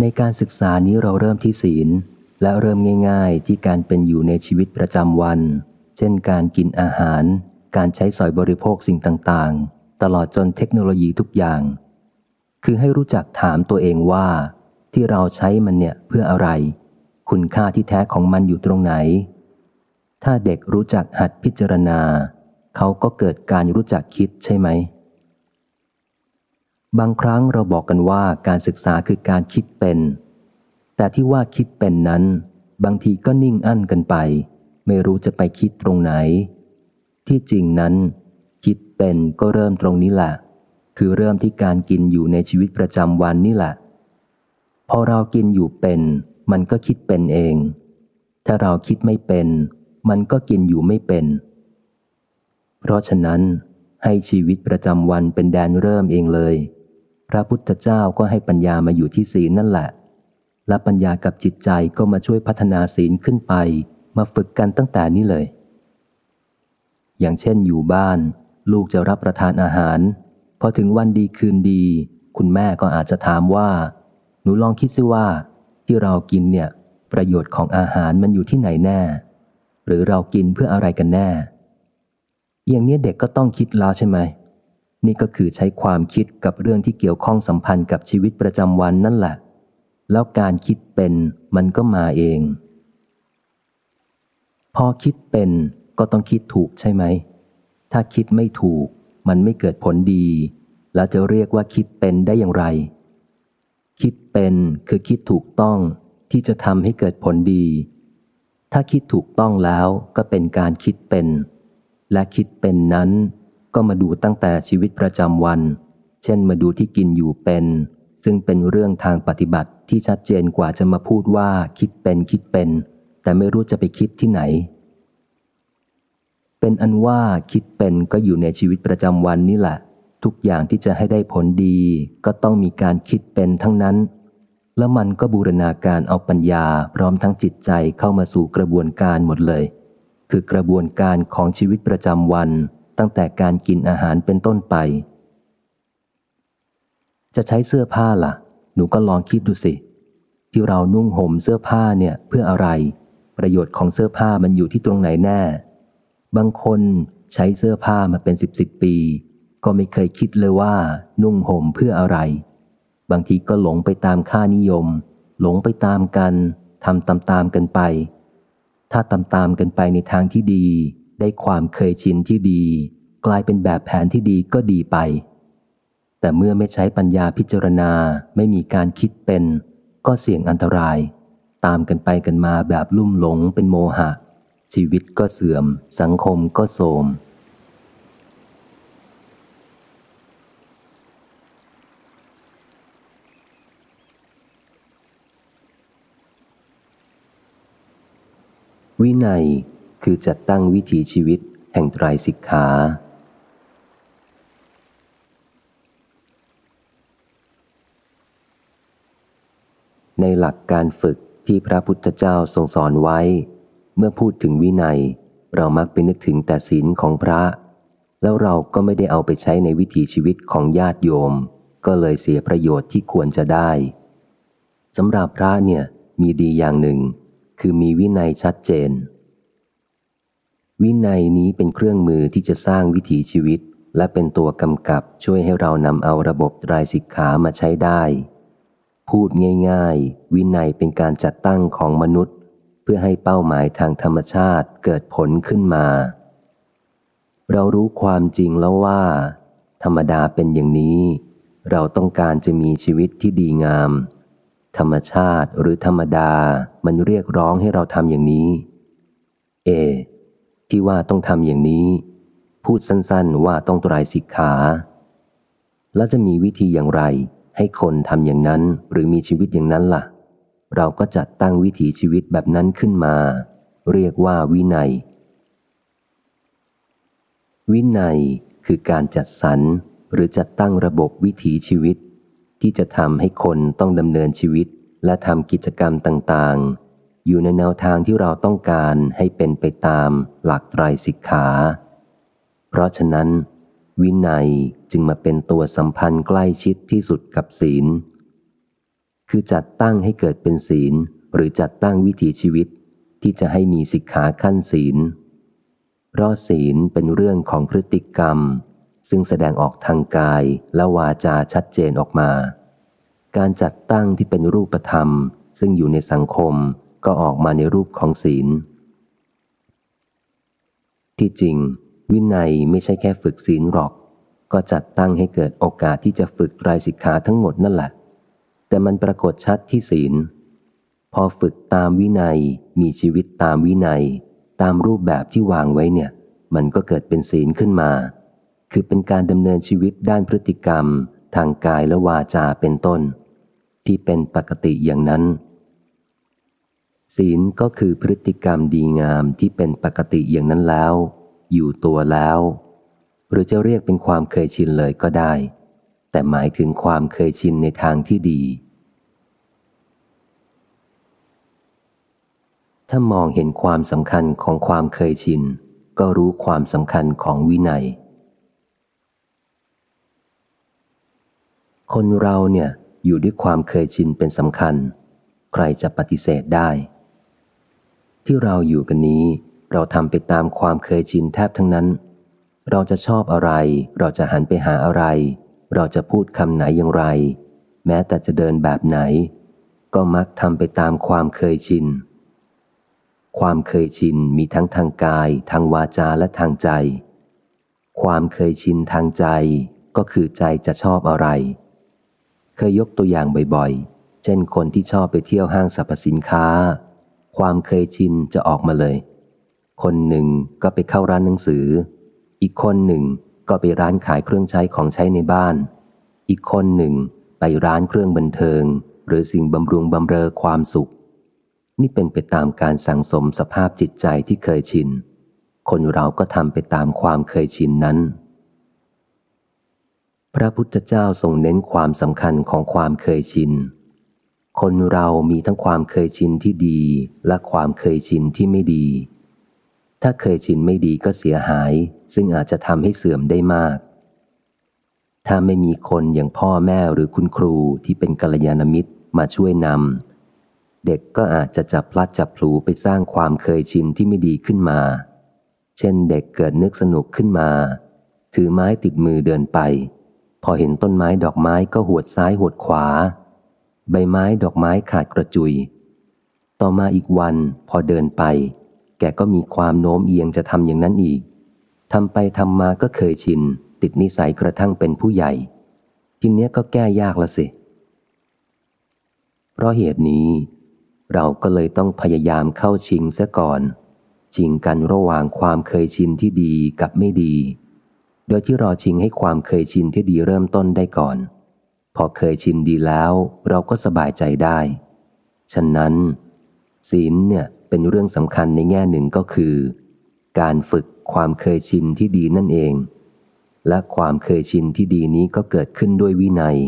ในการศึกษานี้เราเริ่มที่ศีล และเริ่มง่าย ๆ ที่การเป็นอยู่ในชีวิตประจำวัน เช่นการกินอาหาร การใช้สอยบริโภคสิ่งต่างๆ ตลอดจนเทคโนโลยีทุกอย่าง คือให้รู้จักถามตัวเองว่า ที่เราใช้มันเนี่ยเพื่ออะไร คุณค่าที่แท้ของมันอยู่ตรงไหน ถ้าเด็กรู้จักหัดพิจารณา เขาก็เกิดการรู้จักคิดใช่ไหม บางครั้งเราบอกกันว่าการศึกษาคือการคิดเป็น แต่ที่ว่าคิดเป็นนั้น บางทีก็นิ่งอั้นกันไป ไม่รู้จะไปคิดตรงไหน ที่จริงนั้น คิดเป็นก็เริ่มตรงนี้แหละคือเริ่มที่การกินอยู่ในชีวิตประจำวันนี่แหละ พอเรากินอยู่เป็น มันก็คิดเป็นเอง ถ้าเราคิดไม่เป็น มันก็กินอยู่ไม่เป็น เพราะฉะนั้นให้ชีวิตประจำวันเป็นแดนเริ่มเองเลย พระพุทธเจ้าก็ให้ปัญญามาอยู่ที่ศีลนั่นแหละ และปัญญากับจิตใจก็มาช่วยพัฒนาศีลขึ้นไป มาฝึกกันตั้งแต่นี้เลย อย่างเช่นอยู่บ้าน ลูกจะรับประทานอาหาร พอถึงวันดีคืนดี คุณแม่ก็อาจจะถามว่า หนูลองคิดซิว่า ที่เรากินเนี่ย ประโยชน์ของอาหารมันอยู่ที่ไหนแน่ หรือเรากินเพื่ออะไรกันแน่ อย่างนี้เด็กก็ต้องคิดแล้วใช่ไหม นี่ก็คือใช้ความคิดกับเรื่องที่เกี่ยวข้องสัมพันธ์กับชีวิตประจำวันนั่นแหละ แล้วการคิดเป็นมันก็มาเอง พอคิดเป็นก็ต้องคิดถูกใช่ไหม ถ้าคิดไม่ถูก มันไม่เกิดผลดี แล้วจะเรียกว่าคิดเป็นได้อย่างไร คิดเป็นคือคิดถูกต้องที่จะทำให้เกิดผลดี ถ้าคิดถูกต้องแล้วก็เป็นการคิดเป็น และคิดเป็นนั้น ก็มาดูตั้งแต่ชีวิตประจำวัน เช่นมาดูที่กินอยู่เป็น ซึ่งเป็นเรื่องทางปฏิบัติที่ชัดเจนกว่าจะมาพูดว่าคิดเป็นคิดเป็น แต่ไม่รู้จะไปคิดที่ไหน เป็นอันว่าคิดเป็นก็อยู่ในชีวิตประจำวันนี่แหละ ทุกอย่างที่จะให้ได้ผลดีก็ต้องมีการคิดเป็นทั้งนั้น แล้วมันก็บูรณาการเอาปัญญาพร้อมทั้งจิตใจเข้ามาสู่กระบวนการหมดเลย คือกระบวนการของชีวิตประจำวัน ตั้งแต่การกินอาหารเป็นต้นไป จะใช้เสื้อผ้าละ่ะ หนูก็ลองคิดดูสิ ที่เรานุ่งห่มเสื้อผ้าเนี่ยเพื่ออะไร ประโยชน์ของเสื้อผ้ามันอยู่ที่ตรงไหนแน่ บางคนใช้เสื้อผ้ามาเป็นสิบสิบปี ก็ไม่เคยคิดเลยว่า นุ่งห่มเพื่ออะไร บางทีก็หลงไปตามค่านิยม หลงไปตามกันทำตามตามกันไป ถ้าตามตามกันไปในทางที่ดี ได้ความเคยชินที่ดี กลายเป็นแบบแผนที่ดีก็ดีไป แต่เมื่อไม่ใช้ปัญญาพิจารณาไม่มีการคิดเป็น ก็เสี่ยงอันตราย ตามกันไปกันมาแบบลุ่มหลงเป็นโมหะ ชีวิตก็เสื่อม สังคมก็โทรม วินัยคือจัดตั้งวิถีชีวิตแห่งไตรสิกขา ในหลักการฝึกที่พระพุทธเจ้าทรงสอนไว้ เมื่อพูดถึงวินัย เรามักไปนึกถึงแต่ศีลของพระ แล้วเราก็ไม่ได้เอาไปใช้ในวิถีชีวิตของญาติโยม ก็เลยเสียประโยชน์ที่ควรจะได้สำหรับพระเนี่ยมีดีอย่างหนึ่ง คือมีวินัยชัดเจน วินัยนี้เป็นเครื่องมือที่จะสร้างวิถีชีวิต และเป็นตัวกำกับช่วยให้เรานำเอาระบบรายสิกขามาใช้ได้ พูดง่ายๆ วินัยเป็นการจัดตั้งของมนุษย์ เพื่อให้เป้าหมายทางธรรมชาติเกิดผลขึ้นมา เรารู้ความจริงแล้วว่า ธรรมดาเป็นอย่างนี้ เราต้องการจะมีชีวิตที่ดีงาม ธรรมชาติหรือธรรมดามันเรียกร้องให้เราทำอย่างนี้ เอ ที่ว่าต้องทำอย่างนี้ พูดสั้นๆว่าต้องตรายสิกขา แล้วจะมีวิธีอย่างไร ให้คนทำอย่างนั้นหรือมีชีวิตอย่างนั้นล่ะ เราก็จัดตั้งวิถีชีวิตแบบนั้นขึ้นมา เรียกว่าวินัย วินัยคือการจัดสรรหรือจัดตั้งระบบวิถีชีวิต ที่จะทำให้คนต้องดำเนินชีวิตและทำกิจกรรมต่างๆ อยู่ในแนวทางที่เราต้องการให้เป็นไปตามหลักไตรสิกขา เพราะฉะนั้น วินัยจึงมาเป็นตัวสัมพันธ์ใกล้ชิดที่สุดกับศีล คือจัดตั้งให้เกิดเป็นศีลหรือจัดตั้งวิถีชีวิตที่จะให้มีสิกขาขั้นศีลเพราะศีลเป็นเรื่องของพฤติกรรม ซึ่งแสดงออกทางกายและวาจาชัดเจนออกมา การจัดตั้งที่เป็นรูปธรรม ซึ่งอยู่ในสังคมก็ออกมาในรูปของศีล ที่จริง วินัยไม่ใช่แค่ฝึกศีลหรอก ก็จัดตั้งให้เกิดโอกาสที่จะฝึกรายสิกขาทั้งหมดนั่นแหละ แต่มันปรากฏชัดที่ศีล พอฝึกตามวินัยมีชีวิตตามวินัย ตามรูปแบบที่วางไว้เนี่ย มันก็เกิดเป็นศีลขึ้นมา คือเป็นการดำเนินชีวิตด้านพฤติกรรม ทางกายและวาจาเป็นต้น ที่เป็นปกติอย่างนั้น ศีลก็คือพฤติกรรมดีงามที่เป็นปกติอย่างนั้นแล้ว อยู่ตัวแล้ว หรือจะเรียกเป็นความเคยชินเลยก็ได้ แต่หมายถึงความเคยชินในทางที่ดี ถ้ามองเห็นความสำคัญของความเคยชิน ก็รู้ความสำคัญของวินัย คนเราเนี่ยอยู่ด้วยความเคยชินเป็นสำคัญ ใครจะปฏิเสธได้ ที่เราอยู่กันนี้ เราทำไปตามความเคยชินแทบทั้งนั้น เราจะชอบอะไร เราจะหันไปหาอะไร เราจะพูดคำไหนอย่างไร แม้แต่จะเดินแบบไหน ก็มักทำไปตามความเคยชิน ความเคยชินมีทั้งทางกาย ทางวาจาและทางใจ ความเคยชินทางใจก็คือใจจะชอบอะไร เคยยกตัวอย่างบ่อยๆ เช่นคนที่ชอบไปเที่ยวห้างสรรพสินค้า ความเคยชินจะออกมาเลย คนหนึ่งก็ไปเข้าร้านหนังสือ อีกคนหนึ่งก็ไปร้านขายเครื่องใช้ของใช้ในบ้าน อีกคนหนึ่งไปร้านเครื่องบันเทิง หรือสิ่งบำรุงบำเรอความสุข นี่เป็นไปตามการสั่งสมสภาพจิตใจที่เคยชิน คนเราก็ทำไปตามความเคยชินนั้น พระพุทธเจ้าทรงเน้นความสำคัญของความเคยชิน คนเรามีทั้งความเคยชินที่ดีและความเคยชินที่ไม่ดี ถ้าเคยชินไม่ดีก็เสียหาย ซึ่งอาจจะทำให้เสื่อมได้มาก ถ้าไม่มีคนอย่างพ่อแม่หรือคุณครูที่เป็นกัลยาณมิตรมาช่วยนำ เด็กก็อาจจะจับพลัดจับพลูไปสร้างความเคยชินที่ไม่ดีขึ้นมา เช่นเด็กเกิดนึกสนุกขึ้นมา ถือไม้ติดมือเดินไป พอเห็นต้นไม้ดอกไม้ก็หวดซ้ายหวดขวา ใบไม้ดอกไม้ขาดกระจุย ต่อมาอีกวันพอเดินไป แกก็มีความโน้มเอียงจะทำอย่างนั้นอีกทำไปทำมาก็เคยชิน ติดนิสัยกระทั่งเป็นผู้ใหญ่ ทีเนี้ยก็แก้ยากละสิ เพราะเหตุนี้ เราก็เลยต้องพยายามเข้าชิงเสียก่อน ชิงกันระหว่างความเคยชินที่ดีกับไม่ดี โดยที่รอชิงให้ความเคยชินที่ดีเริ่มต้นได้ก่อน พอเคยชินดีแล้วเราก็สบายใจได้ ฉะนั้น ศีลเนี่ยเป็นเรื่องสำคัญในแง่หนึ่งก็คือ การฝึกความเคยชินที่ดีนั่นเอง และความเคยชินที่ดีนี้ก็เกิดขึ้นด้วยวินัย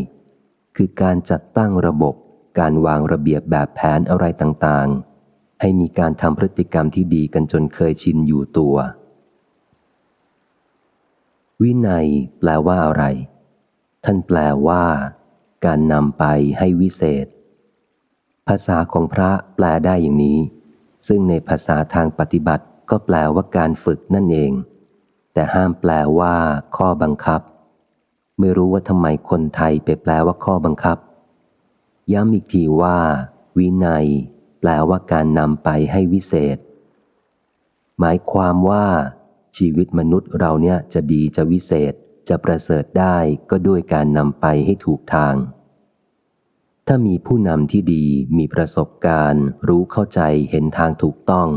คือการจัดตั้งระบบ การวางระเบียบแบบแผนอะไรต่างๆ ให้มีการทำพฤติกรรมที่ดีกันจนเคยชินอยู่ตัว วินัยแปลว่าอะไร ท่านแปลว่า การนำไปให้วิเศษ ภาษาของพระแปลได้อย่างนี้ ซึ่งในภาษาทางปฏิบัติก็แปลว่าการฝึกนั่นเอง แต่ห้ามแปลว่า ข้อบังคับ ไม่รู้ว่าทำไมคนไทยไปแปลว่าข้อบังคับ ย้ำอีกทีว่า วินัย แปลว่าการนำไปให้วิเศษ หมายความว่า ชีวิตมนุษย์เราเนี่ยจะดีจะวิเศษจะประเสริฐได้ก็ด้วยการนำไปให้ถูกทาง ถ้ามีผู้นำที่ดีมีประสบการณ์ รู้เข้าใจเห็นทางถูกต้อง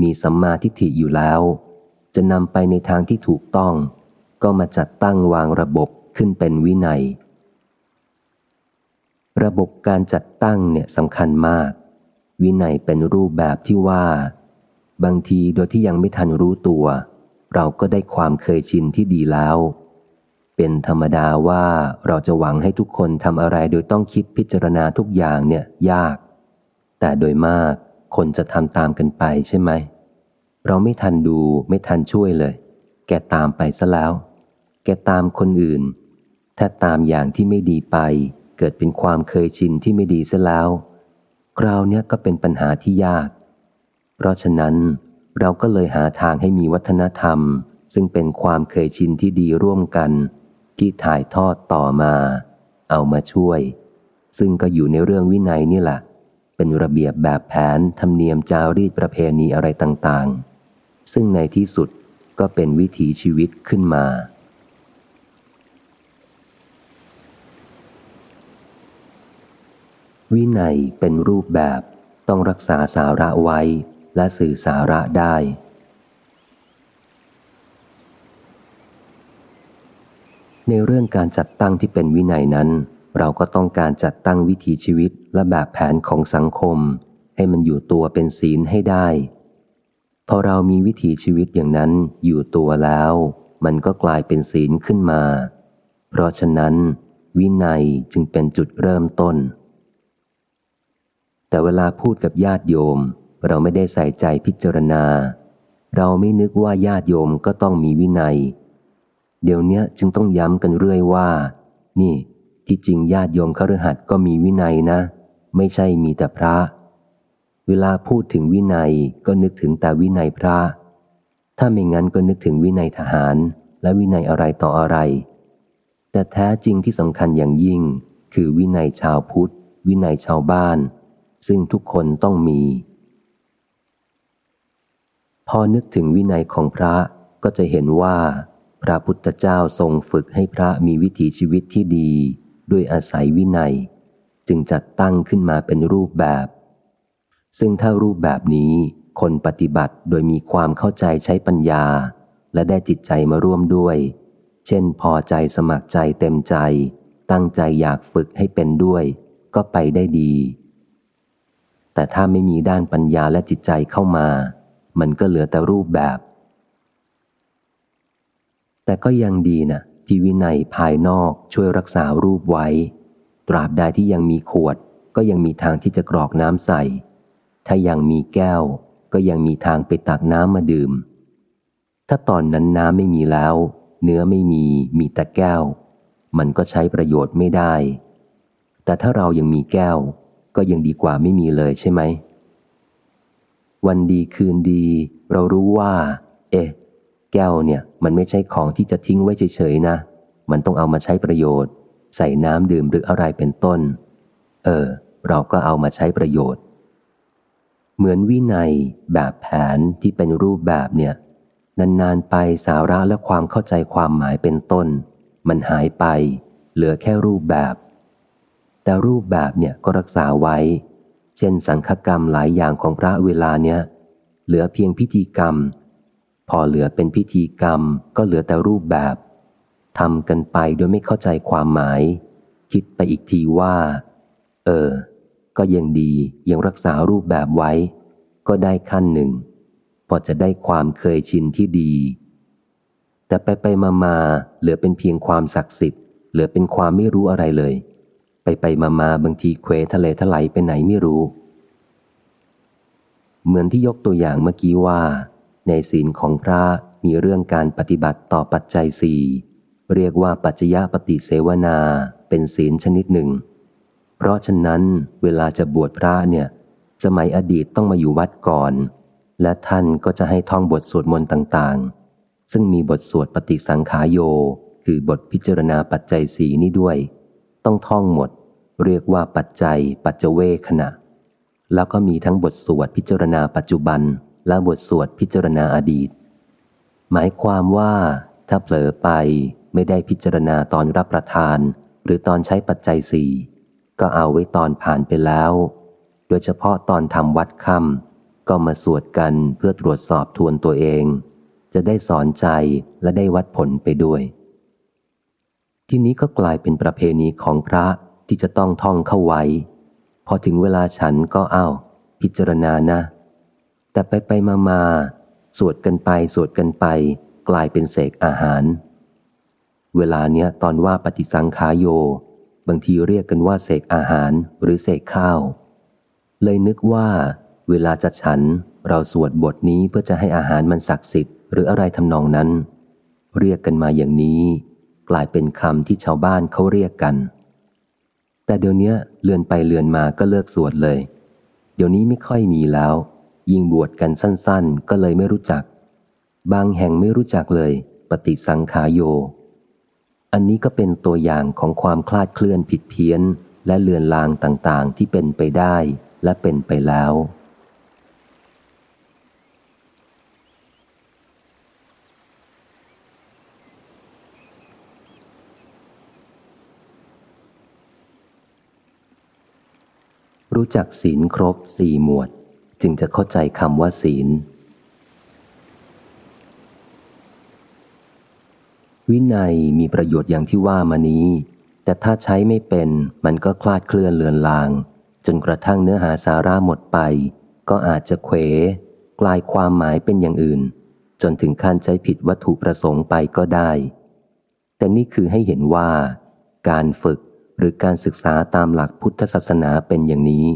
มีสัมมาทิฏฐิอยู่แล้ว จะนำไปในทางที่ถูกต้อง ก็มาจัดตั้งวางระบบขึ้นเป็นวินัย ระบบการจัดตั้งเนี่ยสำคัญมาก วินัยเป็นรูปแบบที่ว่า บางทีโดยที่ยังไม่ทันรู้ตัว เราก็ได้ความเคยชินที่ดีแล้ว เป็นธรรมดาว่าเราจะหวังให้ทุกคนทำอะไรโดยต้องคิดพิจารณาทุกอย่างเนี่ยยาก แต่โดยมากคนจะทำตามกันไปใช่ไหม เราไม่ทันดูไม่ทันช่วยเลย แกตามไปซะแล้ว แกตามคนอื่น ถ้าตามอย่างที่ไม่ดีไป เกิดเป็นความเคยชินที่ไม่ดีซะแล้ว คราวเนี้ยก็เป็นปัญหาที่ยาก เพราะฉะนั้น เราก็เลยหาทางให้มีวัฒนธรรม ซึ่งเป็นความเคยชินที่ดีร่วมกัน ที่ถ่ายทอดต่อมา เอามาช่วย ซึ่งก็อยู่ในเรื่องวินัยนี่แหละเป็นระเบียบแบบแผนธรรมเนียมจารีตประเพณีอะไรต่างๆ ซึ่งในที่สุดก็เป็นวิถีชีวิตขึ้นมา วินัยเป็นรูปแบบต้องรักษาสาระไว้ และสื่อสาระได้ ในเรื่องการจัดตั้งที่เป็นวินัยนั้น เราก็ต้องการจัดตั้งวิถีชีวิตและแบบแผนของสังคม ให้มันอยู่ตัวเป็นศีลให้ได้ พอเรามีวิถีชีวิตอย่างนั้นอยู่ตัวแล้ว มันก็กลายเป็นศีลขึ้นมา เพราะฉะนั้น วินัยจึงเป็นจุดเริ่มต้นแต่เวลาพูดกับญาติโยม เราไม่ได้ใส่ใจพิจารณา เราไม่นึกว่าญาติโยมก็ต้องมีวินัย เดี๋ยวนี้จึงต้องย้ำกันเรื่อยว่า นี่ ที่จริงญาติโยมคฤหัสถ์ก็มีวินัยนะ ไม่ใช่มีแต่พระ เวลาพูดถึงวินัยก็นึกถึงแต่วินัยพระ ถ้าไม่งั้นก็นึกถึงวินัยทหาร และวินัยอะไรต่ออะไร แต่แท้จริงที่สำคัญอย่างยิ่ง คือวินัยชาวพุทธ วินัยชาวบ้าน ซึ่งทุกคนต้องมี พอนึกถึงวินัยของพระก็จะเห็นว่า พระพุทธเจ้าทรงฝึกให้พระมีวิถีชีวิตที่ดี ด้วยอาศัยวินัย จึงจัดตั้งขึ้นมาเป็นรูปแบบ ซึ่งถ้ารูปแบบนี้คนปฏิบัติโดยมีความเข้าใจใช้ปัญญา และได้จิตใจมาร่วมด้วย เช่นพอใจสมัครใจเต็มใจ ตั้งใจอยากฝึกให้เป็นด้วย ก็ไปได้ดี แต่ถ้าไม่มีด้านปัญญาและจิตใจเข้ามา มันก็เหลือแต่รูปแบบ แต่ก็ยังดีนะที่วินัยภายนอกช่วยรักษารูปไว้ ตราบใดที่ยังมีขวด ก็ยังมีทางที่จะกรอกน้ำใส่ ถ้ายังมีแก้ว ก็ยังมีทางไปตักน้ำมาดื่ม ถ้าตอนนั้นน้ำไม่มีแล้ว เนื้อไม่มีมีแต่แก้ว มันก็ใช้ประโยชน์ไม่ได้ แต่ถ้าเรายังมีแก้ว ก็ยังดีกว่าไม่มีเลยใช่ไหม วันดีคืนดี เรารู้ว่า เอ๊ะ แก้วเนี่ย มันไม่ใช่ของที่จะทิ้งไว้เฉยๆนะ มันต้องเอามาใช้ประโยชน์ ใส่น้ำดื่มหรืออะไรเป็นต้น เออ เราก็เอามาใช้ประโยชน์ เหมือนวินัย แบบแผนที่เป็นรูปแบบเนี่ย นานๆไปสาระและความเข้าใจความหมายเป็นต้น มันหายไป เหลือแค่รูปแบบ แต่รูปแบบเนี่ยก็รักษาไว้ เช่นสังฆกรรมหลายอย่างของพระเวลาเนี้ยเหลือเพียงพิธีกรรม พอเหลือเป็นพิธีกรรมก็เหลือแต่รูปแบบทำกันไปโดยไม่เข้าใจความหมาย คิดไปอีกทีว่า เออ ก็ยังดียังรักษารูปแบบไว้ ก็ได้ขั้นหนึ่ง พอจะได้ความเคยชินที่ดี แต่ไปไปมามาเหลือเป็นเพียงความศักดิ์สิทธิ์ เหลือเป็นความไม่รู้อะไรเลย ไปไปมามาบางทีเควทะเลทลายไปไหนไม่รู้ เหมือนที่ยกตัวอย่างเมื่อกี้ว่า ในศีลของพระมีเรื่องการปฏิบัติต่อปัจจัยสี่เรียกว่าปัจจยปฏิเสวนาเป็นศีลชนิดหนึ่ง เพราะฉะนั้นเวลาจะบวชพระเนี่ย สมัยอดีตต้องมาอยู่วัดก่อน และท่านก็จะให้ท่องบทสวดมนต์ต่างๆ ซึ่งมีบทสวดปฏิสังขายโย คือบทพิจารณาปัจจัยสีนี้ด้วย ต้องท่องหมด เรียกว่าปัจจัย ปัจเจเวขณะ แล้วก็มีทั้งบทสวดพิจารณาปัจจุบัน และบทสวดพิจารณาอดีต หมายความว่าถ้าเผลอไปไม่ได้พิจารณาตอนรับประทาน หรือตอนใช้ปัจจัยสี่ก็เอาไว้ตอนผ่านไปแล้ว โดยเฉพาะตอนทำวัดค่ำก็มาสวดกันเพื่อตรวจสอบทวนตัวเอง จะได้สอนใจและได้วัดผลไปด้วย ที่นี้ก็กลายเป็นประเพณีของพระที่จะต้องท่องเข้าไว้ พอถึงเวลาฉันก็อาพิจารณานะ แต่ไปไปมามาสวดกันไป สวดกันไป กลายเป็นเสกอาหาร เวลาเนี้ยตอนว่าปฏิสังขายโย บางทีเรียกกันว่าเสกอาหารหรือเสกข้าว เลยนึกว่า เวลาจะฉันเราสวดบทนี้เพื่อจะให้อาหารมันศักดิ์สิทธิ์หรืออะไรทำนองนั้น เรียกกันมาอย่างนี้ กลายเป็นคำที่ชาวบ้านเขาเรียกกัน แต่เดี๋ยวนี้เลื่อนไปเลื่อนมาก็เลิกสวดเลย เดี๋ยวนี้ไม่ค่อยมีแล้ว ยิ่งบวชกันสั้นๆ ก็เลยไม่รู้จัก บางแห่งไม่รู้จักเลย ปฏิสังขาโย อันนี้ก็เป็นตัวอย่างของความคลาดเคลื่อนผิดเพี้ยน และเลือนลางต่างๆ ที่เป็นไปได้และเป็นไปแล้ว รู้จักศีลครบสี่หมวด จึงจะเข้าใจคำว่าศีล วินัยมีประโยชน์อย่างที่ว่ามานี้ แต่ถ้าใช้ไม่เป็นมันก็คลาดเคลื่อนเลือนลาง จนกระทั่งเนื้อหาสาระหมดไป ก็อาจจะเขวกลายความหมายเป็นอย่างอื่น จนถึงขั้นใช้ผิดวัตถุประสงค์ไปก็ได้ แต่นี่คือให้เห็นว่า การฝึก หรือการศึกษาตามหลักพุทธศาสนาเป็นอย่างนี้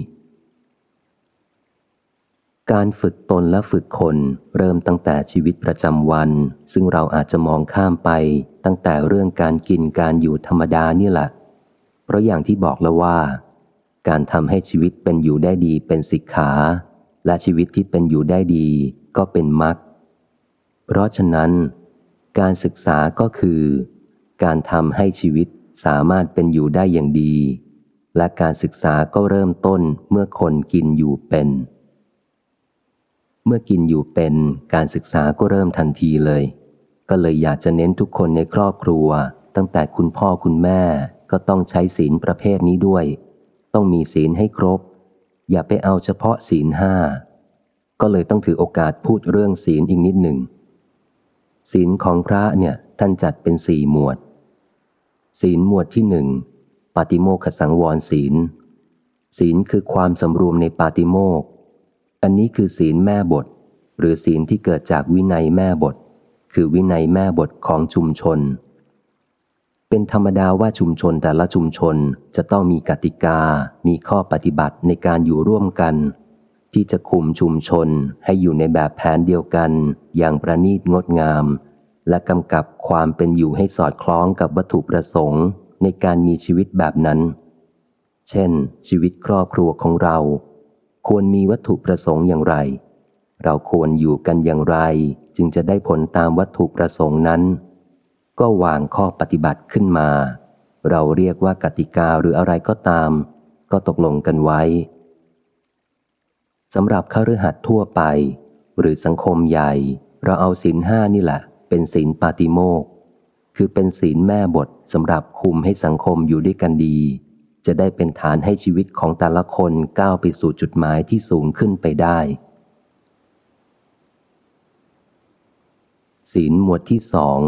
การฝึกตนและฝึกคนเริ่มตั้งแต่ชีวิตประจำวัน ซึ่งเราอาจจะมองข้ามไปตั้งแต่เรื่องการกินการอยู่ธรรมดานี่แหละ เพราะอย่างที่บอกแล้วว่า การทำให้ชีวิตเป็นอยู่ได้ดีเป็นสิกขา และชีวิตที่เป็นอยู่ได้ดีก็เป็นมรรคเพราะฉะนั้น การศึกษาก็คือ การทำให้ชีวิต สามารถเป็นอยู่ได้อย่างดี และการศึกษาก็เริ่มต้นเมื่อคนกินอยู่เป็น เมื่อกินอยู่เป็นการศึกษาก็เริ่มทันทีเลย ก็เลยอยากจะเน้นทุกคนในครอบครัว ตั้งแต่คุณพ่อคุณแม่ก็ต้องใช้ศีลประเภทนี้ด้วย ต้องมีศีลให้ครบ อย่าไปเอาเฉพาะศีลห้าก็เลยต้องถือโอกาสพูดเรื่องศีลอีกนิดหนึ่งศีลของพระเนี่ยท่านจัดเป็นสี่หมวด ศีลหมวดที่หนึ่งปาติโมขสังวรศีล ศีลคือความสำรวมในปาติโมกอันนี้คือศีลแม่บท หรือศีลที่เกิดจากวินัยแม่บท คือวินัยแม่บทของชุมชน เป็นธรรมดาว่าชุมชนแต่ละชุมชนจะต้องมีกติกา มีข้อปฏิบัติในการอยู่ร่วมกัน ที่จะคุมชุมชนให้อยู่ในแบบแผนเดียวกัน อย่างประณีตงดงาม และกำกับความเป็นอยู่ให้สอดคล้องกับวัตถุประสงค์ในการมีชีวิตแบบนั้น เช่น ชีวิตครอบครัวของเรา ควรมีวัตถุประสงค์อย่างไร เราควรอยู่กันอย่างไร จึงจะได้ผลตามวัตถุประสงค์นั้น ก็วางข้อปฏิบัติขึ้นมา เราเรียกว่ากติกาหรืออะไรก็ตาม ก็ตกลงกันไว้สำหรับข้ารือหัดทั่วไป หรือสังคมใหญ่ เราเอาศีลห้านี่แหละ เป็นศีลปาติโมกคือเป็นศีลแม่บทสำหรับคุมให้สังคมอยู่ด้วยกันดี จะได้เป็นฐานให้ชีวิตของแต่ละคนก้าวไปสู่จุดหมายที่สูงขึ้นไปได้ ศีลหมวดที่สอง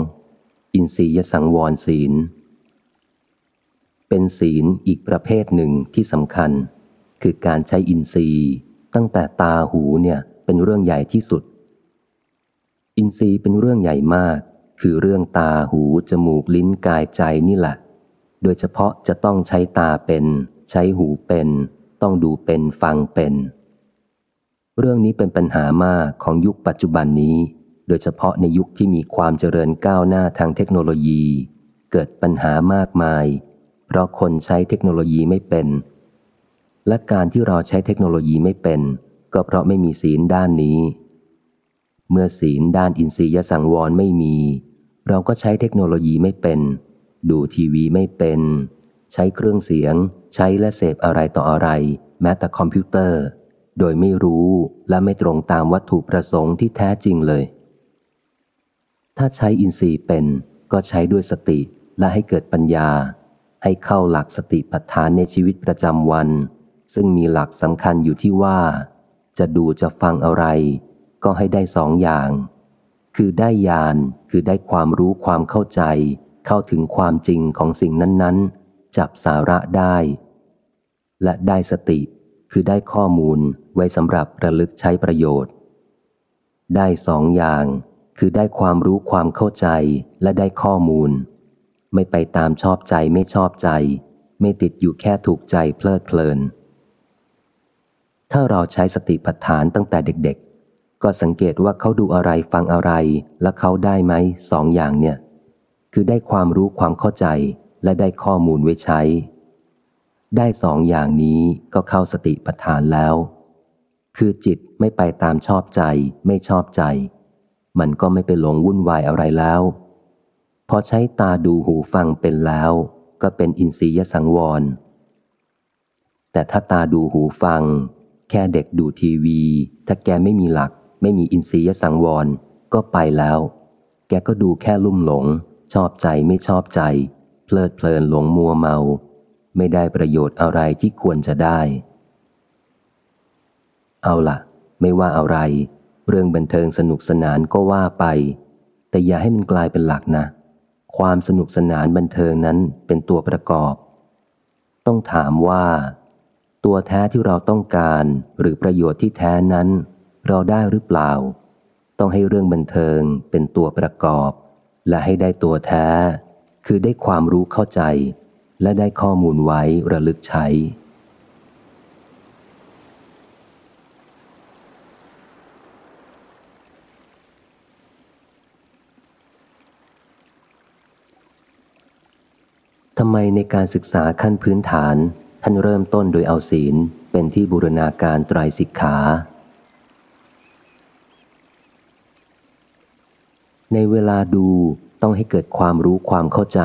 อินทรียสังวรศีล เป็นศีลอีกประเภทหนึ่งที่สำคัญ คือการใช้อินทรีย์ ตั้งแต่ตาหูเนี่ยเป็นเรื่องใหญ่ที่สุด อินทรีย์เป็นเรื่องใหญ่มาก คือเรื่องตาหู จมูกลิ้นกายใจนี่แหละ โดยเฉพาะจะต้องใช้ตาเป็น ใช้หูเป็น ต้องดูเป็นฟังเป็น เรื่องนี้เป็นปัญหามากของยุคปัจจุบันนี้ โดยเฉพาะในยุคที่มีความเจริญก้าวหน้าทางเทคโนโลยี เกิดปัญหามากมาย เพราะคนใช้เทคโนโลยีไม่เป็น และการที่เราใช้เทคโนโลยีไม่เป็น ก็เพราะไม่มีศีลด้านนี้ เมื่อศีลด้านอินทรียสังวรไม่มี เราก็ใช้เทคโนโลยีไม่เป็น ดูทีวีไม่เป็น ใช้เครื่องเสียง ใช้และเสพอะไรต่ออะไร แม้แต่คอมพิวเตอร์ โดยไม่รู้และไม่ตรงตามวัตถุประสงค์ที่แท้จริงเลย ถ้าใช้อินทรีย์เป็น ก็ใช้ด้วยสติและให้เกิดปัญญา ให้เข้าหลักสติปัฏฐานในชีวิตประจำวัน ซึ่งมีหลักสำคัญอยู่ที่ว่า จะดูจะฟังอะไร ก็ให้ได้สองอย่าง คือได้ญาณคือได้ความรู้ความเข้าใจ เข้าถึงความจริงของสิ่งนั้น ๆ จับสาระได้ และได้สติ คือได้ข้อมูลไว้สำหรับระลึกใช้ประโยชน์ ได้สองอย่าง คือได้ความรู้ความเข้าใจและได้ข้อมูล ไม่ไปตามชอบใจไม่ชอบใจ ไม่ติดอยู่แค่ถูกใจเพลิดเพลินถ้าเราใช้สติปัฏฐานตั้งแต่เด็กๆ ก็สังเกตว่าเขาดูอะไรฟังอะไรและเขาได้ไหมสองอย่างเนี่ย คือได้ความรู้ความเข้าใจและได้ข้อมูลไว้ใช้ ได้สองอย่างนี้ก็เข้าสติปัฏฐานแล้ว คือจิตไม่ไปตามชอบใจไม่ชอบใจ มันก็ไม่ไปหลงวุ่นวายอะไรแล้ว พอใช้ตาดูหูฟังเป็นแล้ว ก็เป็นอินทรียสังวร แต่ถ้าตาดูหูฟัง แค่เด็กดูทีวี ถ้าแกไม่มีหลัก ไม่มีอินทรียสังวร ก็ไปแล้ว แกก็ดูแค่ลุ่มหลง ชอบใจไม่ชอบใจ เพลิดเพลินหลงมัวเมา ไม่ได้ประโยชน์อะไรที่ควรจะได้ เอาละ่ะ ไม่ว่าอะไร เรื่องบันเทิงสนุกสนานก็ว่าไป แต่อย่าให้มันกลายเป็นหลักนะความสนุกสนานบันเทิงนั้นเป็นตัวประกอบ ต้องถามว่า ตัวแท้ที่เราต้องการหรือประโยชน์ที่แท้นั้น เราได้หรือเปล่า ต้องให้เรื่องบันเทิงเป็นตัวประกอบ และให้ได้ตัวแท้ คือได้ความรู้เข้าใจ และได้ข้อมูลไว้ระลึกใช้ ทำไมในการศึกษาขั้นพื้นฐานท่านเริ่มต้นโดยเอาศีลเป็นที่บูรณาการไตรสิกขา ในเวลาดูต้องให้เกิดความรู้ความเข้าใจ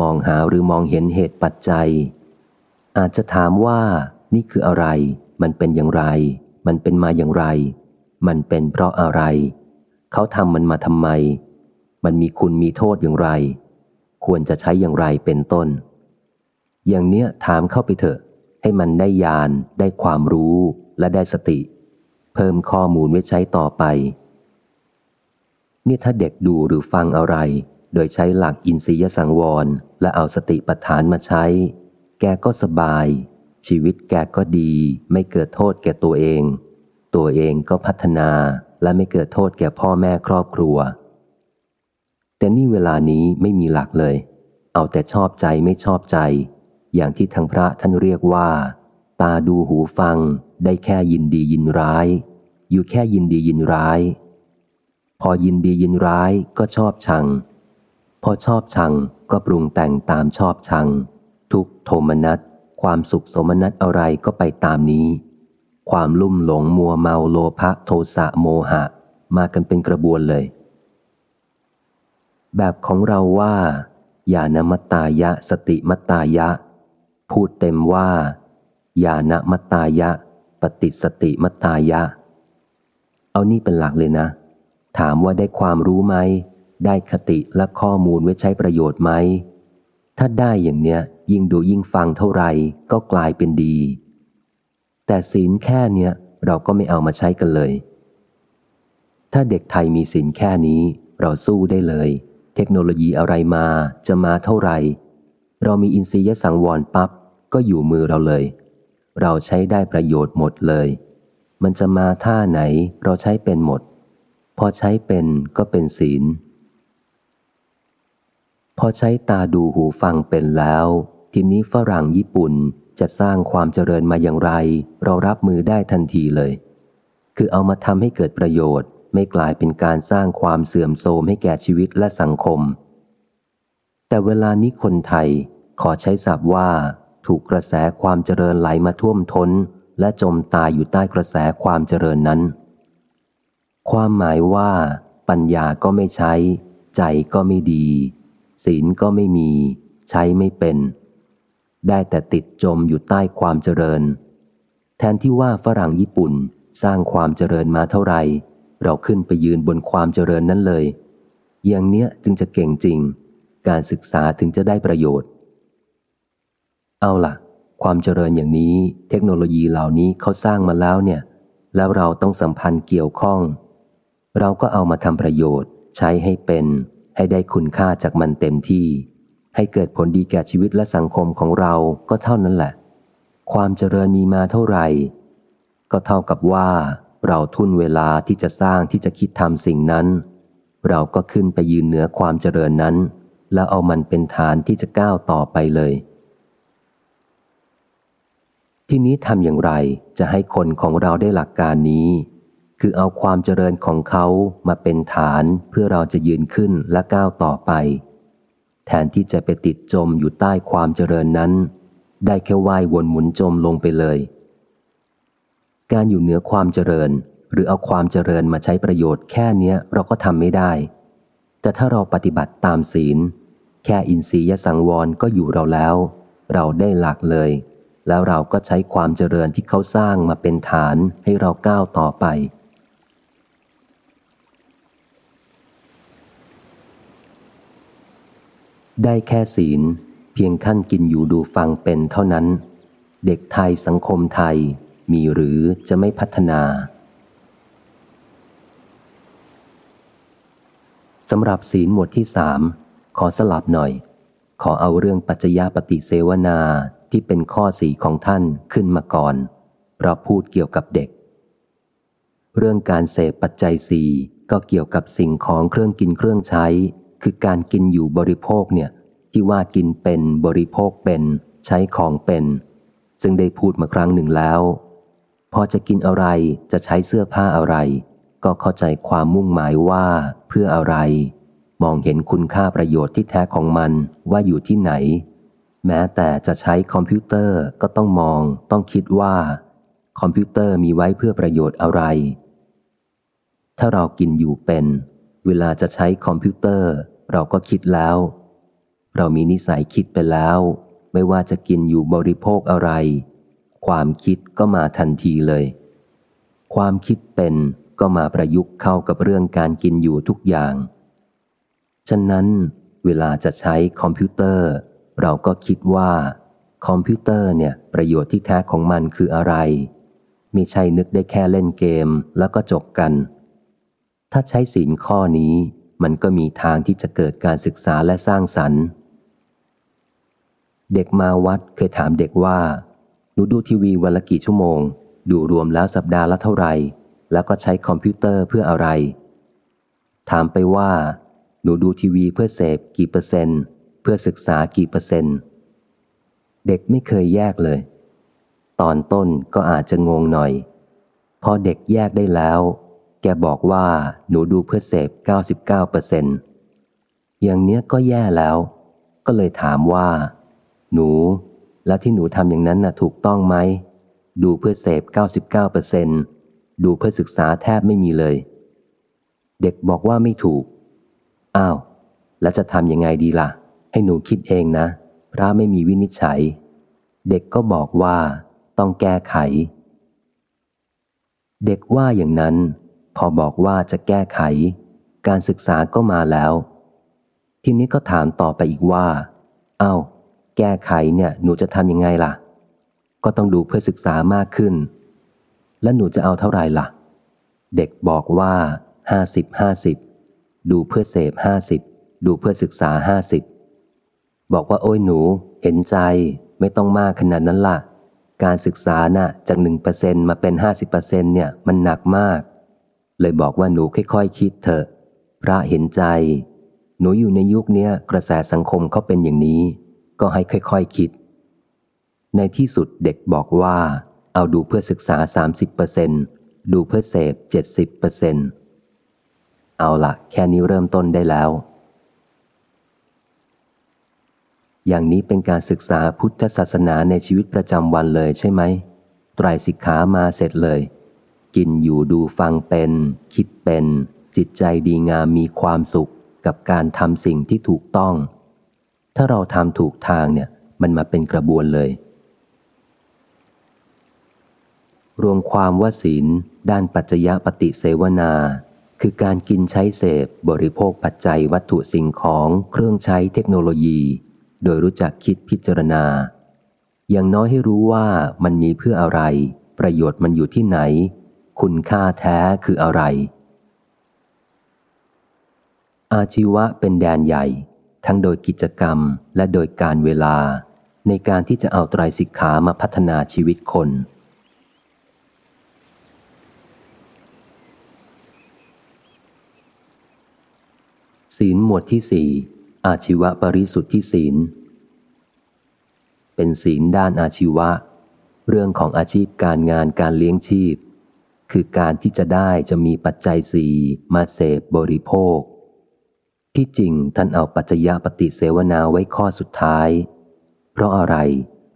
มองหาหรือมองเห็นเหตุปัจจัย อาจจะถามว่านี่คืออะไร มันเป็นอย่างไร มันเป็นมาอย่างไร มันเป็นเพราะอะไร เขาทำมันมาทำไม มันมีคุณมีโทษอย่างไร ควรจะใช้อย่างไรเป็นต้น อย่างเนี้ยถามเข้าไปเถอะ ให้มันได้ยานได้ความรู้และได้สติ เพิ่มข้อมูลไว้ใช้ต่อไป นี่ถ้าเด็กดูหรือฟังอะไร โดยใช้หลักอินทรียสังวร และเอาสติปัฏฐานมาใช้ แกก็สบาย ชีวิตแกก็ดี ไม่เกิดโทษแก่ตัวเอง ตัวเองก็พัฒนาและไม่เกิดโทษแก่พ่อแม่ครอบครัว แต่นี่เวลานี้ไม่มีหลักเลย เอาแต่ชอบใจไม่ชอบใจ อย่างที่ทางพระท่านเรียกว่า ตาดูหูฟัง ได้แค่ยินดียินร้าย อยู่แค่ยินดียินร้าย พอยินดียินร้ายก็ชอบชัง พอชอบชังก็ปรุงแต่งตามชอบชัง ทุกโทมนัสความสุขสมนัตอะไรก็ไปตามนี้ ความลุ่มหลงมัวเมาโลภะโทสะโมหะ มากันเป็นกระบวนเลย แบบของเราว่าญาณมัตตายะสติมัตตายะ พูดเต็มว่าญาณมัตตายะ ปฏิสติมัตตายะ เอานี่เป็นหลักเลยนะ ถามว่าได้ความรู้ไหม ได้คติและข้อมูลไว้ใช้ประโยชน์ไหม ถ้าได้อย่างเนี้ย ยิ่งดูยิ่งฟังเท่าไหร่ก็กลายเป็นดี แต่ศีลแค่เนี้ยเราก็ไม่เอามาใช้กันเลย ถ้าเด็กไทยมีศีลแค่นี้ เราสู้ได้เลย เทคโนโลยีอะไรมาจะมาเท่าไหร่ เรามีอินทรียสังวรปับ๊บก็อยู่มือเราเลย เราใช้ได้ประโยชน์หมดเลย มันจะมาท่าไหนเราใช้เป็นหมด พอใช้เป็นก็เป็นศีล พอใช้ตาดูหูฟังเป็นแล้ว ทีนี้ฝรั่งญี่ปุ่นจะสร้างความเจริญมาอย่างไร เรารับมือได้ทันทีเลย คือเอามาทำให้เกิดประโยชน์ ไม่กลายเป็นการสร้างความเสื่อมโทรมให้แก่ชีวิตและสังคม แต่เวลานี้คนไทยขอใช้ศัพท์ว่า ถูกกระแสความเจริญไหลมาท่วมท้น และจมตายอยู่ใต้กระแสความเจริญนั้น ความหมายว่า ปัญญาก็ไม่ใช้ ใจก็ไม่ดี ศีลก็ไม่มี ใช้ไม่เป็น ได้แต่ติดจมอยู่ใต้ความเจริญ แทนที่ว่าฝรั่งญี่ปุ่นสร้างความเจริญมาเท่าไหร่ เราขึ้นไปยืนบนความเจริญนั้นเลย อย่างเนี้ยจึงจะเก่งจริง การศึกษาถึงจะได้ประโยชน์ เอาล่ะ ความเจริญอย่างนี้ เทคโนโลยีเหล่านี้เขาสร้างมาแล้วเนี่ย แล้วเราต้องสัมพันธ์เกี่ยวข้อง เราก็เอามาทำประโยชน์ ใช้ให้เป็น ให้ได้คุณค่าจากมันเต็มที่ ให้เกิดผลดีแก่ชีวิตและสังคมของเราก็เท่านั้นแหละ ความเจริญมีมาเท่าไหร่ ก็เท่ากับว่า เราทุ่นเวลาที่จะสร้างที่จะคิดทำสิ่งนั้น เราก็ขึ้นไปยืนเหนือความเจริญนั้น แล้วเอามันเป็นฐานที่จะก้าวต่อไปเลยที่นี้ทำอย่างไรจะให้คนของเราได้หลักการนี้ คือเอาความเจริญของเขามาเป็นฐานเพื่อเราจะยืนขึ้นและก้าวต่อไป แทนที่จะไปติดจมอยู่ใต้ความเจริญนั้น ได้แค่ว่ายวนหมุนจมลงไปเลย การอยู่เหนือความเจริญ หรือเอาความเจริญมาใช้ประโยชน์แค่เนี้ยเราก็ทำไม่ได้ แต่ถ้าเราปฏิบัติตามศีล แค่อินทรียสังวรก็อยู่เราแล้ว เราได้หลักเลยแล้วเราก็ใช้ความเจริญที่เขาสร้างมาเป็นฐานให้เราก้าวต่อไป ได้แค่ศีล เพียงขั้นกินอยู่ดูฟังเป็นเท่านั้น เด็กไทยสังคมไทยมีหรือจะไม่พัฒนาสำหรับศีลหมวดที่สามขอสลับหน่อย ขอเอาเรื่องปัจจยปฏิเสวนาที่เป็นข้อสีของท่านขึ้นมาก่อน เพราะพูดเกี่ยวกับเด็ก เรื่องการเสพปัจจัยสี่ก็เกี่ยวกับสิ่งของเครื่องกินเครื่องใช้ คือการกินอยู่บริโภคเนี่ยที่ว่ากินเป็นบริโภคเป็น ใช้ของเป็น ซึ่งได้พูดมาครั้งหนึ่งแล้ว พอจะกินอะไรจะใช้เสื้อผ้าอะไร ก็เข้าใจความมุ่งหมายว่าเพื่ออะไร มองเห็นคุณค่าประโยชน์ที่แท้ของมันว่าอยู่ที่ไหน แม้แต่จะใช้คอมพิวเตอร์ก็ต้องมอง ต้องคิดว่า คอมพิวเตอร์มีไว้เพื่อประโยชน์อะไร ถ้าเรากินอยู่เป็น เวลาจะใช้คอมพิวเตอร์ เราก็คิดแล้ว เรามีนิสัยคิดไปแล้ว ไม่ว่าจะกินอยู่บริโภคอะไร ความคิดก็มาทันทีเลย ความคิดเป็นก็มาประยุกต์เข้ากับเรื่องการกินอยู่ทุกอย่าง ฉะนั้น เวลาจะใช้คอมพิวเตอร์ เราก็คิดว่า คอมพิวเตอร์เนี่ยประโยชน์ที่แท้ของมันคืออะไรไม่ใช่นึกได้แค่เล่นเกมแล้วก็จบกัน ถ้าใช้สินข้อนี้ มันก็มีทางที่จะเกิดการศึกษาและสร้างสรรค์ เด็กมาวัดเคยถามเด็กว่าหนูดูทีวีวันละกี่ชั่วโมง ดูรวมแล้วสัปดาห์ละเท่าไหร่ แล้วก็ใช้คอมพิวเตอร์เพื่ออะไร ถามไปว่า หนูดูทีวีเพื่อเสพกี่เปอร์เซ็นต์ เพื่อศึกษากี่เปอร์เซ็นต์ เด็กไม่เคยแยกเลย ตอนต้นก็อาจจะงงหน่อย พอเด็กแยกได้แล้ว แกบอกว่าหนูดูเพื่อเสพ 99เปอร์เซ็นต์อย่างเนี้ยก็แย่แล้ว ก็เลยถามว่า หนู แล้วที่หนูทำอย่างนั้นน่ะถูกต้องไหม ดูเพื่อเสพ 99เปอร์เซ็นต์ดูเพื่อศึกษาแทบไม่มีเลย เด็กบอกว่าไม่ถูก อ้าว แล้วจะทำยังไงดีละ่ะ ให้หนูคิดเองนะ พระไม่มีวินิจฉัย เด็กก็บอกว่า ต้องแก้ไข เด็กว่าอย่างนั้น พอบอกว่าจะแก้ไข การศึกษาก็มาแล้ว ทีนี้ก็ถามต่อไปอีกว่า เอา้า แก้ไขเนี่ย หนูจะทำยังไงล่ะ ก็ต้องดูเพื่อศึกษามากขึ้น แล้วหนูจะเอาเท่าไหร่ล่ะ เด็กบอกว่าห้าสิบห้าสิบดูเพื่อเสพห้าสิบดูเพื่อศึกษาห้าสิบบอกว่าโอ้ยหนู เห็นใจไม่ต้องมากขนาดนั้นล่ะ การศึกษาน่ะจากหนึ่งเปอร์เซ็นมาเป็นห้าสิบเปอร์เซ็นเนี่ยมันหนักมาก เลยบอกว่าหนูค่อยๆคคิดเถอะ พระเห็นใจ หนูอยู่ในยุคนี้กระแสสังคมเขาเป็นอย่างนี้ ก็ให้ค่อยๆคคิด ในที่สุดเด็กบอกว่า เอาดูเพื่อศึกษาสามสิบเปอร์เซ็นดูเพื่อเสพเจ็ดสิบเปอร์เซ็นเอาละแค่นี้เริ่มต้นได้แล้ว อย่างนี้เป็นการศึกษาพุทธศาสนาในชีวิตประจำวันเลยใช่ไหมไตรสิกขามาเสร็จเลย กินอยู่ดูฟังเป็น คิดเป็น จิตใจดีงามมีความสุขกับการทำสิ่งที่ถูกต้อง ถ้าเราทำถูกทางเนี่ย มันมาเป็นกระบวนเลย รวมความว่าศีล ด้านปัจจยปฏิเสวนา คือการกินใช้เสพบริโภคปัจจัยวัตถุสิ่งของเครื่องใช้เทคโนโลยี โดยรู้จักคิดพิจารณา อย่างน้อยให้รู้ว่ามันมีเพื่ออะไร ประโยชน์มันอยู่ที่ไหน คุณค่าแท้คืออะไร อาชีวะเป็นแดนใหญ่ ทั้งโดยกิจกรรมและโดยการเวลา ในการที่จะเอาไตรสิกขามาพัฒนาชีวิตคน ศีลหมวดที่สี่อาชีวะปริสุทธิศีล เป็นศีลด้านอาชีวะ เรื่องของอาชีพการงานการเลี้ยงชีพ คือการที่จะได้จะมีปัจจัยสี่มาเสพบริโภค ที่จริงท่านเอาปัจจยปฏิเสวนาไว้ข้อสุดท้าย เพราะอะไร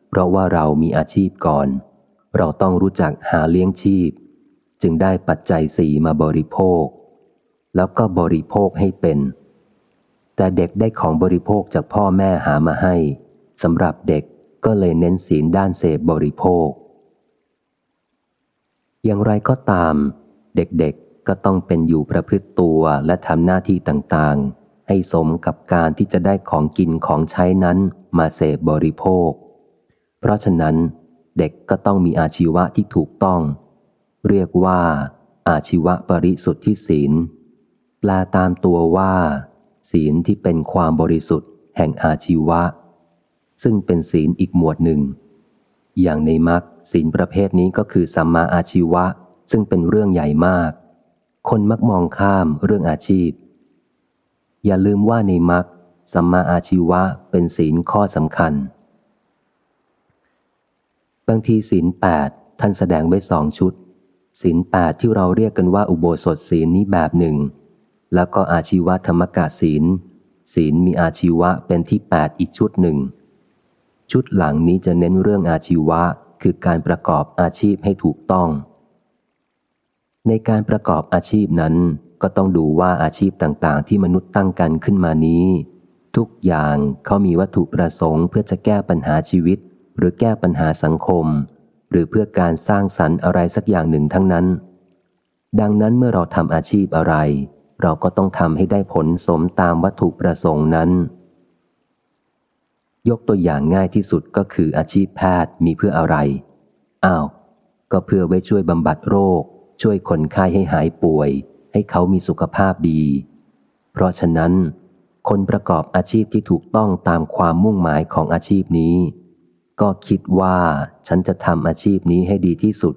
เพราะว่าเรามีอาชีพก่อน เราต้องรู้จักหาเลี้ยงชีพ จึงได้ปัจจัยสี่มาบริโภค แล้วก็บริโภคให้เป็น แต่เด็กได้ของบริโภคจากพ่อแม่หามาให้สำหรับเด็กก็เลยเน้นศีลด้านเสพบริโภค อย่างไรก็ตาม เด็กๆก็ต้องเป็นอยู่ประพฤติตัวและทำหน้าที่ต่างๆ ให้สมกับการที่จะได้ของกินของใช้นั้นมาเสพบริโภค เพราะฉะนั้น เด็กก็ต้องมีอาชีวะที่ถูกต้อง เรียกว่า อาชีวะปริสุทธิศีลแปลตามตัวว่า ศีลที่เป็นความบริสุทธิ์แห่งอาชีวะ ซึ่งเป็นศีลอีกหมวดหนึ่ง อย่างในมรรคศีลประเภทนี้ก็คือสัมมาอาชีวะ ซึ่งเป็นเรื่องใหญ่มาก คนมักมองข้ามเรื่องอาชีพ อย่าลืมว่าในมรรคสัมมาอาชีวะเป็นศีลข้อสำคัญ บางทีศีลแปดท่านแสดงไว้สองชุดศีลแปดที่เราเรียกกันว่าอุโบสถศีลนี้แบบหนึ่ง แล้วก็อาชีวธรรมกะศีล ศีลมีอาชีวะเป็นที่แปดอีกชุดหนึ่ง ชุดหลังนี้จะเน้นเรื่องอาชีวะ คือการประกอบอาชีพให้ถูกต้อง ในการประกอบอาชีพนั้น ก็ต้องดูว่าอาชีพต่างๆ ที่มนุษย์ตั้งกันขึ้นมานี้ ทุกอย่างเขามีวัตถุประสงค์ เพื่อจะแก้ปัญหาชีวิต หรือแก้ปัญหาสังคม หรือเพื่อการสร้างสรรค์อะไรสักอย่างหนึ่งทั้งนั้น ดังนั้นเมื่อเราทำอาชีพอะไร เราก็ต้องทำให้ได้ผลสมตามวัตถุประสงค์นั้น ยกตัวอย่างง่ายที่สุดก็คืออาชีพแพทย์มีเพื่ออะไร อ้าว ก็เพื่อไว้ช่วยบำบัดโรค ช่วยคนไข้ให้หายป่วย ให้เขามีสุขภาพดี เพราะฉะนั้น คนประกอบอาชีพที่ถูกต้องตามความมุ่งหมายของอาชีพนี้ ก็คิดว่าฉันจะทำอาชีพนี้ให้ดีที่สุด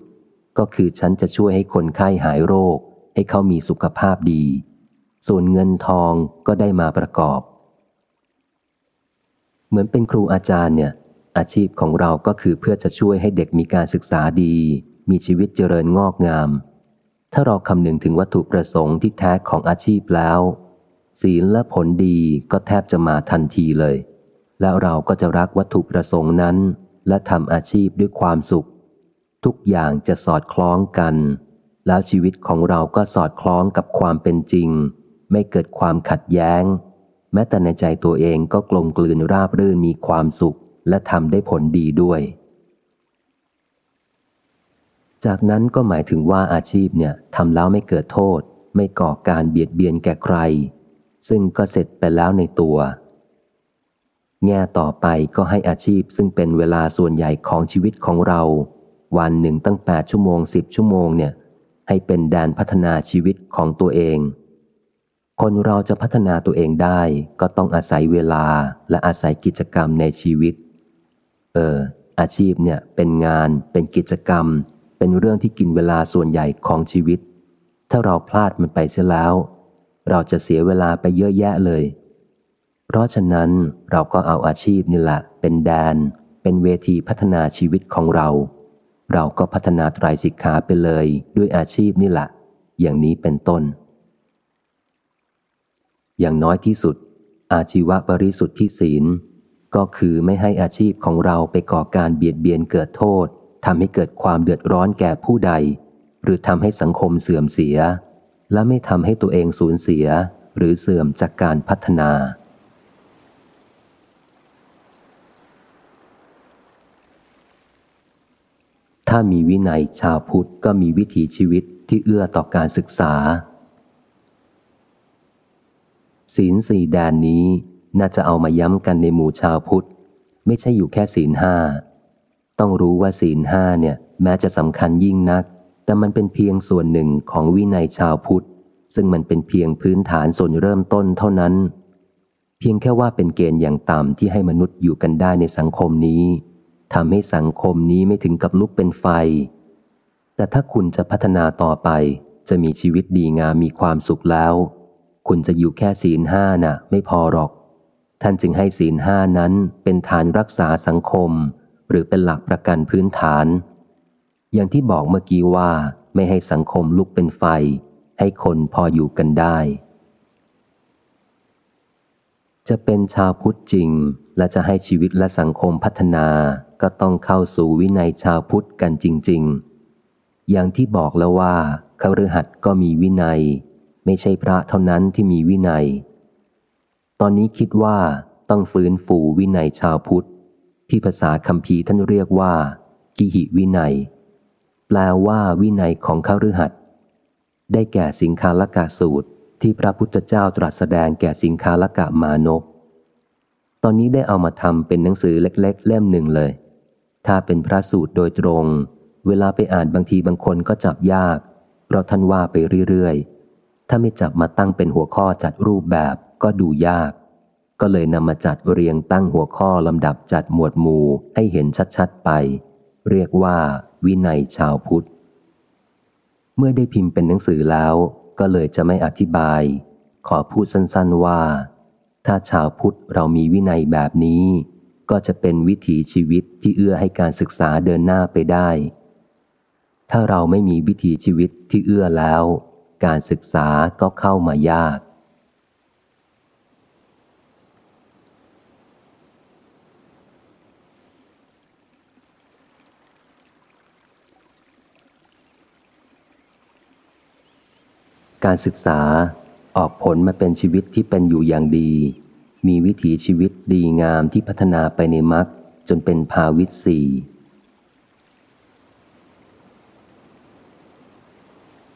ก็คือฉันจะช่วยให้คนไข้หายโรค ให้เขามีสุขภาพดี ส่วนเงินทองก็ได้มาประกอบ เหมือนเป็นครูอาจารย์เนี่ย อาชีพของเราก็คือเพื่อจะช่วยให้เด็กมีการศึกษาดี มีชีวิตเจริญงอกงาม ถ้าเราคำนึงถึงวัตถุประสงค์ที่แท้ของอาชีพแล้ว ศีลและผลดีก็แทบจะมาทันทีเลย แล้วเราก็จะรักวัตถุประสงค์นั้น และทำอาชีพด้วยความสุข ทุกอย่างจะสอดคล้องกัน แล้วชีวิตของเราก็สอดคล้องกับความเป็นจริง ไม่เกิดความขัดแย้ง แม้แต่ในใจตัวเองก็กลมกลืนราบรื่นมีความสุข และทำได้ผลดีด้วย จากนั้นก็หมายถึงว่าอาชีพเนี่ยทำแล้วไม่เกิดโทษ ไม่ก่อการเบียดเบียนแก่ใคร ซึ่งก็เสร็จไปแล้วในตัว แง่ต่อไปก็ให้อาชีพซึ่งเป็นเวลาส่วนใหญ่ของชีวิตของเรา วันหนึ่งตั้งแปดชั่วโมงสิบชั่วโมงเนี่ยให้เป็นแดนพัฒนาชีวิตของตัวเอง คนเราจะพัฒนาตัวเองได้ก็ต้องอาศัยเวลาและอาศัยกิจกรรมในชีวิต เออ อาชีพเนี่ยเป็นงาน เป็นกิจกรรม เป็นเรื่องที่กินเวลาส่วนใหญ่ของชีวิต ถ้าเราพลาดมันไปเสียแล้ว เราจะเสียเวลาไปเยอะแยะเลย เพราะฉะนั้นเราก็เอาอาชีพนี่แหละเป็นแดน เป็นเวทีพัฒนาชีวิตของเรา เราก็พัฒนาไตรสิกขาไปเลยด้วยอาชีพนี่แหละอย่างนี้เป็นต้น อย่างน้อยที่สุด อาชีวะบริสุทธิ์ที่ศีล ก็คือไม่ให้อาชีพของเราไปก่อการเบียดเบียนเกิดโทษทำให้เกิดความเดือดร้อนแก่ผู้ใด หรือทำให้สังคมเสื่อมเสีย และไม่ทำให้ตัวเองสูญเสีย หรือเสื่อมจากการพัฒนา ถ้ามีวินัยชาวพุทธก็มีวิถีชีวิตที่เอื้อต่อการศึกษา ศีลสี่แดนนี้น่าจะเอามาย้ำกันในหมู่ชาวพุทธ ไม่ใช่อยู่แค่ศีลห้า ต้องรู้ว่าศีลห้าเนี่ย แม้จะสำคัญยิ่งนัก แต่มันเป็นเพียงส่วนหนึ่งของวินัยชาวพุทธ ซึ่งมันเป็นเพียงพื้นฐานส่วนเริ่มต้นเท่านั้น เพียงแค่ว่าเป็นเกณฑ์อย่างต่ำที่ให้มนุษย์อยู่กันได้ในสังคมนี้ทำให้สังคมนี้ไม่ถึงกับลุกเป็นไฟ แต่ถ้าคุณจะพัฒนาต่อไป จะมีชีวิตดีงามมีความสุขแล้ว คุณจะอยู่แค่ศีลห้าน่ะ ไม่พอหรอก ท่านจึงให้ศีลห้านั้นเป็นฐานรักษาสังคม หรือเป็นหลักประกันพื้นฐาน อย่างที่บอกเมื่อกี้ว่าไม่ให้สังคมลุกเป็นไฟ ให้คนพออยู่กันได้ จะเป็นชาวพุทธจริง และจะให้ชีวิตและสังคมพัฒนาก็ต้องเข้าสู่วินัยชาวพุทธกันจริง ๆ อย่างที่บอกแล้วว่าคฤหัสก็มีวินัย ไม่ใช่พระเท่านั้นที่มีวินัย ตอนนี้คิดว่าต้องฟื้นฟูวินัยชาวพุทธ ที่ภาษาคัมภีท่านเรียกว่า กิหิวินัย แปลว่าวินัยของคฤหัสถ์ได้แก่สิงคาลกะสูตรที่พระพุทธเจ้าตรัสแสดงแก่สิงคาลกะมานพตอนนี้ได้เอามาทำเป็นหนังสือเล็ก ๆ เล่มหนึ่งเลย ถ้าเป็นพระสูตรโดยตรง เวลาไปอ่านบางทีบางคนก็จับยาก เพราะท่านว่าไปเรื่อยๆ ถ้าไม่จับมาตั้งเป็นหัวข้อจัดรูปแบบก็ดูยาก ก็เลยนำมาจัดเรียงตั้งหัวข้อลำดับจัดหมวดหมู่ให้เห็นชัดๆไป เรียกว่า วินัยชาวพุทธ เมื่อได้พิมพ์เป็นหนังสือแล้ว ก็เลยจะไม่อธิบาย ขอพูดสั้นๆว่า ถ้าชาวพุทธเรามีวินัยแบบนี้ ก็จะเป็นวิถีชีวิตที่เอื้อให้การศึกษาเดินหน้าไปได้ ถ้าเราไม่มีวิถีชีวิตที่เอื้อแล้ว การศึกษาก็เข้ามายาก การศึกษาออกผลมาเป็นชีวิตที่เป็นอยู่อย่างดี มีวิถีชีวิตดีงามที่พัฒนาไปในมรรคจนเป็นภาวิตสี่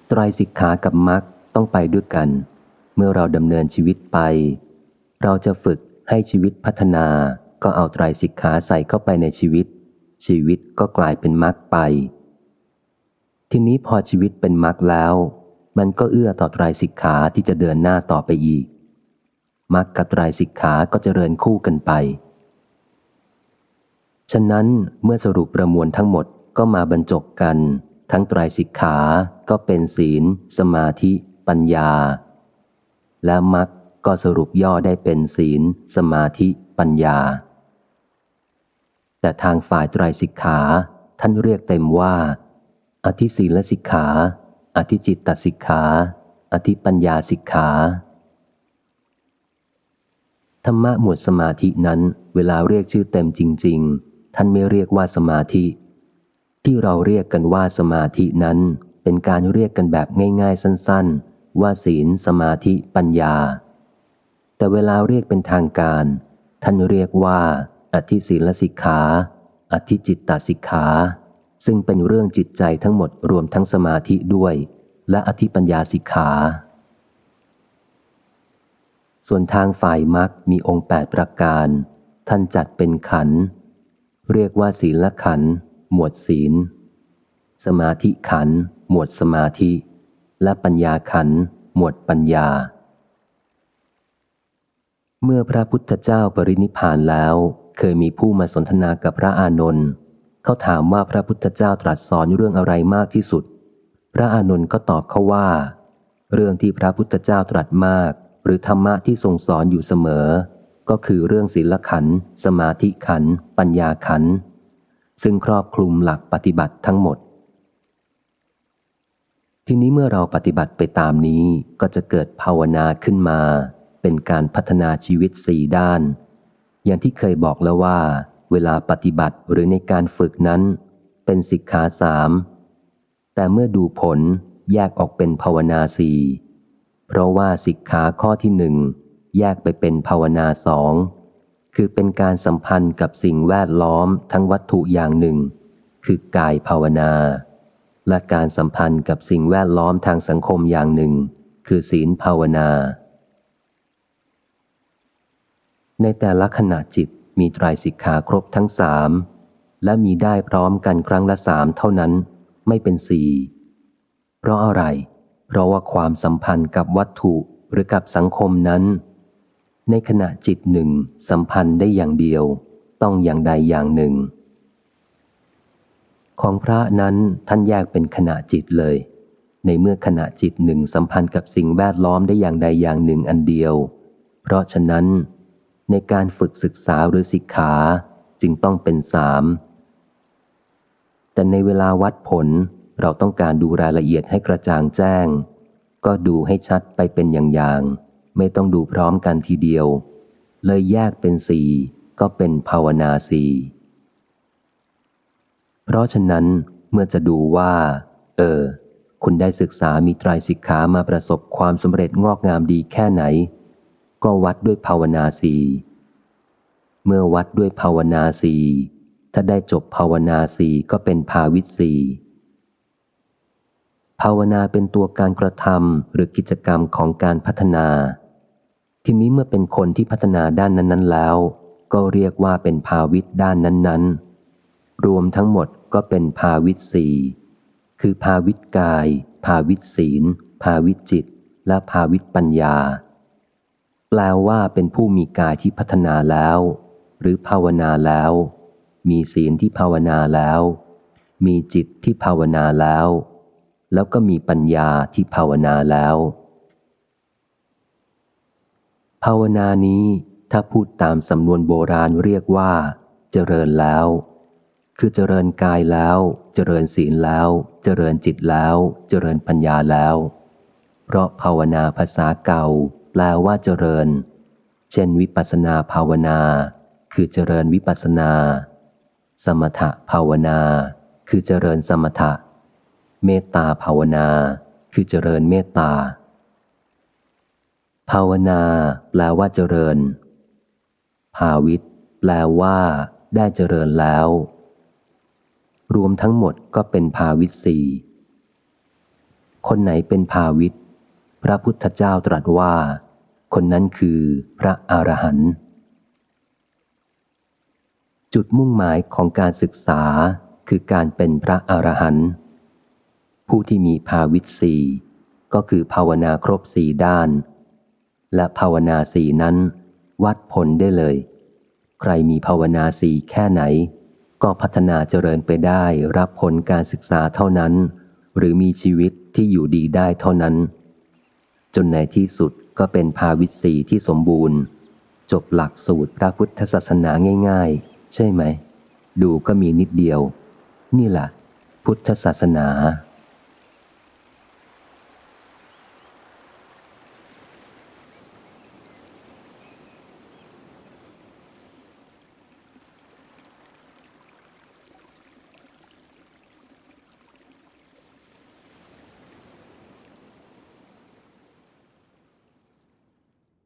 ไตรสิกขากับมรรคต้องไปด้วยกัน เมื่อเราดำเนินชีวิตไป เราจะฝึกให้ชีวิตพัฒนาก็เอาไตรสิกขาใส่เข้าไปในชีวิต ชีวิตก็กลายเป็นมรรคไป ทีนี้พอชีวิตเป็นมรรคแล้ว มันก็เอื้อต่อไตรสิกขาที่จะเดินหน้าต่อไปอีกมรรคกับไตรสิกขาก็จเจริญคู่กันไป ฉะนั้นเมื่อสรุปประมวลทั้งหมดก็มาบรรจบกัน ทั้งไตรสิกขาก็เป็นศีล สมาธิ ปัญญา และมรรคก็สรุปย่อได้เป็นศีล สมาธิปัญญา แต่ทางฝ่ายไตรสิกขาท่านเรียกเต็มว่า อธิศีลสิกขา อธิจิตตสิกขา อธิปัญญาสิกขา ธรรมะหมวดสมาธินั้น เวลาเรียกชื่อเต็มจริง ๆ ท่านไม่เรียกว่าสมาธิ ที่เราเรียกกันว่าสมาธินั้น เป็นการเรียกกันแบบง่ายๆ สั้นๆ ว่าศีลสมาธิปัญญา แต่เวลาเรียกเป็นทางการ ท่านเรียกว่า อธิศีลสิกขา อธิจิตตสิกขา ซึ่งเป็นเรื่องจิตใจทั้งหมดรวมทั้งสมาธิด้วย และอธิปัญญาสิกขา ส่วนทางฝ่ายมรรคมีองค์แปดประการ ท่านจัดเป็นขัน เรียกว่าศีลขันธ์ หมวดศีล สมาธิขัน หมวดสมาธิ และปัญญาขัน หมวดปัญญา เมื่อพระพุทธเจ้าปรินิพานแล้ว เคยมีผู้มาสนทนากับพระอานนท์เขาถามว่าพระพุทธเจ้าตรัสสอนเรื่องอะไรมากที่สุด พระอานนท์ก็ตอบเขาว่า เรื่องที่พระพุทธเจ้าตรัสมาก หรือธรรมะที่ทรงสอนอยู่เสมอ ก็คือเรื่องศีลขัน สมาธิขัน ปัญญาขัน ซึ่งครอบคลุมหลักปฏิบัติทั้งหมด ทีนี้เมื่อเราปฏิบัติไปตามนี้ก็จะเกิดภาวนาขึ้นมา เป็นการพัฒนาชีวิตสี่ด้าน อย่างที่เคยบอกแล้วว่า เวลาปฏิบัติหรือในการฝึกนั้น เป็นสิกขาสามแต่เมื่อดูผลแยกออกเป็นภาวนาสี่เพราะว่าสิกขาข้อที่หนึ่งแยกไปเป็นภาวนาสอง คือเป็นการสัมพันธ์กับสิ่งแวดล้อมทั้งวัตถุอย่างหนึ่ง คือกายภาวนา และการสัมพันธ์กับสิ่งแวดล้อมทางสังคมอย่างหนึ่ง คือศีลภาวนา ในแต่ละขณะจิตมีไตรสิกขาครบทั้งสามและมีได้พร้อมกันครั้งละสามเท่านั้น ไม่เป็นสี่เพราะอะไร เพราะว่าความสัมพันธ์กับวัตถุหรือกับสังคมนั้น ในขณะจิตหนึ่งสัมพันธ์ได้อย่างเดียว ต้องอย่างใดอย่างหนึ่ง ของพระนั้นท่านแยกเป็นขณะจิตเลย ในเมื่อขณะจิตหนึ่งสัมพันธ์กับสิ่งแวดล้อมได้อย่างใดอย่างหนึ่งอันเดียว เพราะฉะนั้น ในการฝึกศึกษาหรือสิกขาจึงต้องเป็นสามแต่ในเวลาวัดผลเราต้องการดูรายละเอียดให้กระจ่างแจ้ง ก็ดูให้ชัดไปเป็นอย่างๆ ไม่ต้องดูพร้อมกันทีเดียว เลยแยกเป็นสี่ก็เป็นภาวนาสี่เพราะฉะนั้นเมื่อจะดูว่า เออ คุณได้ศึกษามีไตรสิกขามาประสบความสำเร็จงอกงามดีแค่ไหน ก็วัดด้วยภาวนาสี่เมื่อวัดด้วยภาวนาสี่ถ้าได้จบภาวนาสี่ก็เป็นภาวิสีภาวนาเป็นตัวการกระทำหรือกิจกรรมของการพัฒนา ทีนี้เมื่อเป็นคนที่พัฒนาด้านนั้น ๆ แล้ว ก็เรียกว่าเป็นภาวิตด้านนั้น ๆ รวมทั้งหมดก็เป็นภาวิตสีคือภาวิตกาย ภาวิตศีล ภาวิตจิต และภาวิตปัญญา แปลว่าเป็นผู้มีกายที่พัฒนาแล้ว หรือภาวนาแล้ว มีศีลที่ภาวนาแล้ว มีจิตที่ภาวนาแล้ว แล้วก็มีปัญญาที่ภาวนาแล้ว ภาวนานี้ถ้าพูดตามสำนวนโบราณเรียกว่า เจริญแล้ว คือเจริญกายแล้ว เจริญศีลแล้ว เจริญจิตแล้ว เจริญปัญญาแล้ว เพราะภาวนาภาษาเก่า แปลว่าเจริญ เช่นวิปัสนาภาวนา คือเจริญวิปัสนา สมถภาวนา คือเจริญสมถะ เมตตาภาวนา คือเจริญเมตตา ภาวนาแปลว่าเจริญ ภาวิตแปลว่า ได้เจริญแล้ว รวมทั้งหมดก็เป็นภาวิตสี่คนไหนเป็นภาวิต พระพุทธเจ้าตรัสว่า คนนั้นคือพระอรหันต์จุดมุ่งหมายของการศึกษาคือการเป็นพระอรหันต์ผู้ที่มีภาวิตสี่ก็คือภาวนาครบสี่ด้าน และภาวนาสีนั้น วัดผลได้เลย ใครมีภาวนาสีแค่ไหน ก็พัฒนาเจริญไปได้รับผลการศึกษาเท่านั้น หรือมีชีวิตที่อยู่ดีได้เท่านั้น จนในที่สุดก็เป็นภาวิตสีที่สมบูรณ์ จบหลักสูตรพระพุทธศาสนาง่าย ๆ ใช่ไหม ดูก็มีนิดเดียว นี่แหละพุทธศาสนา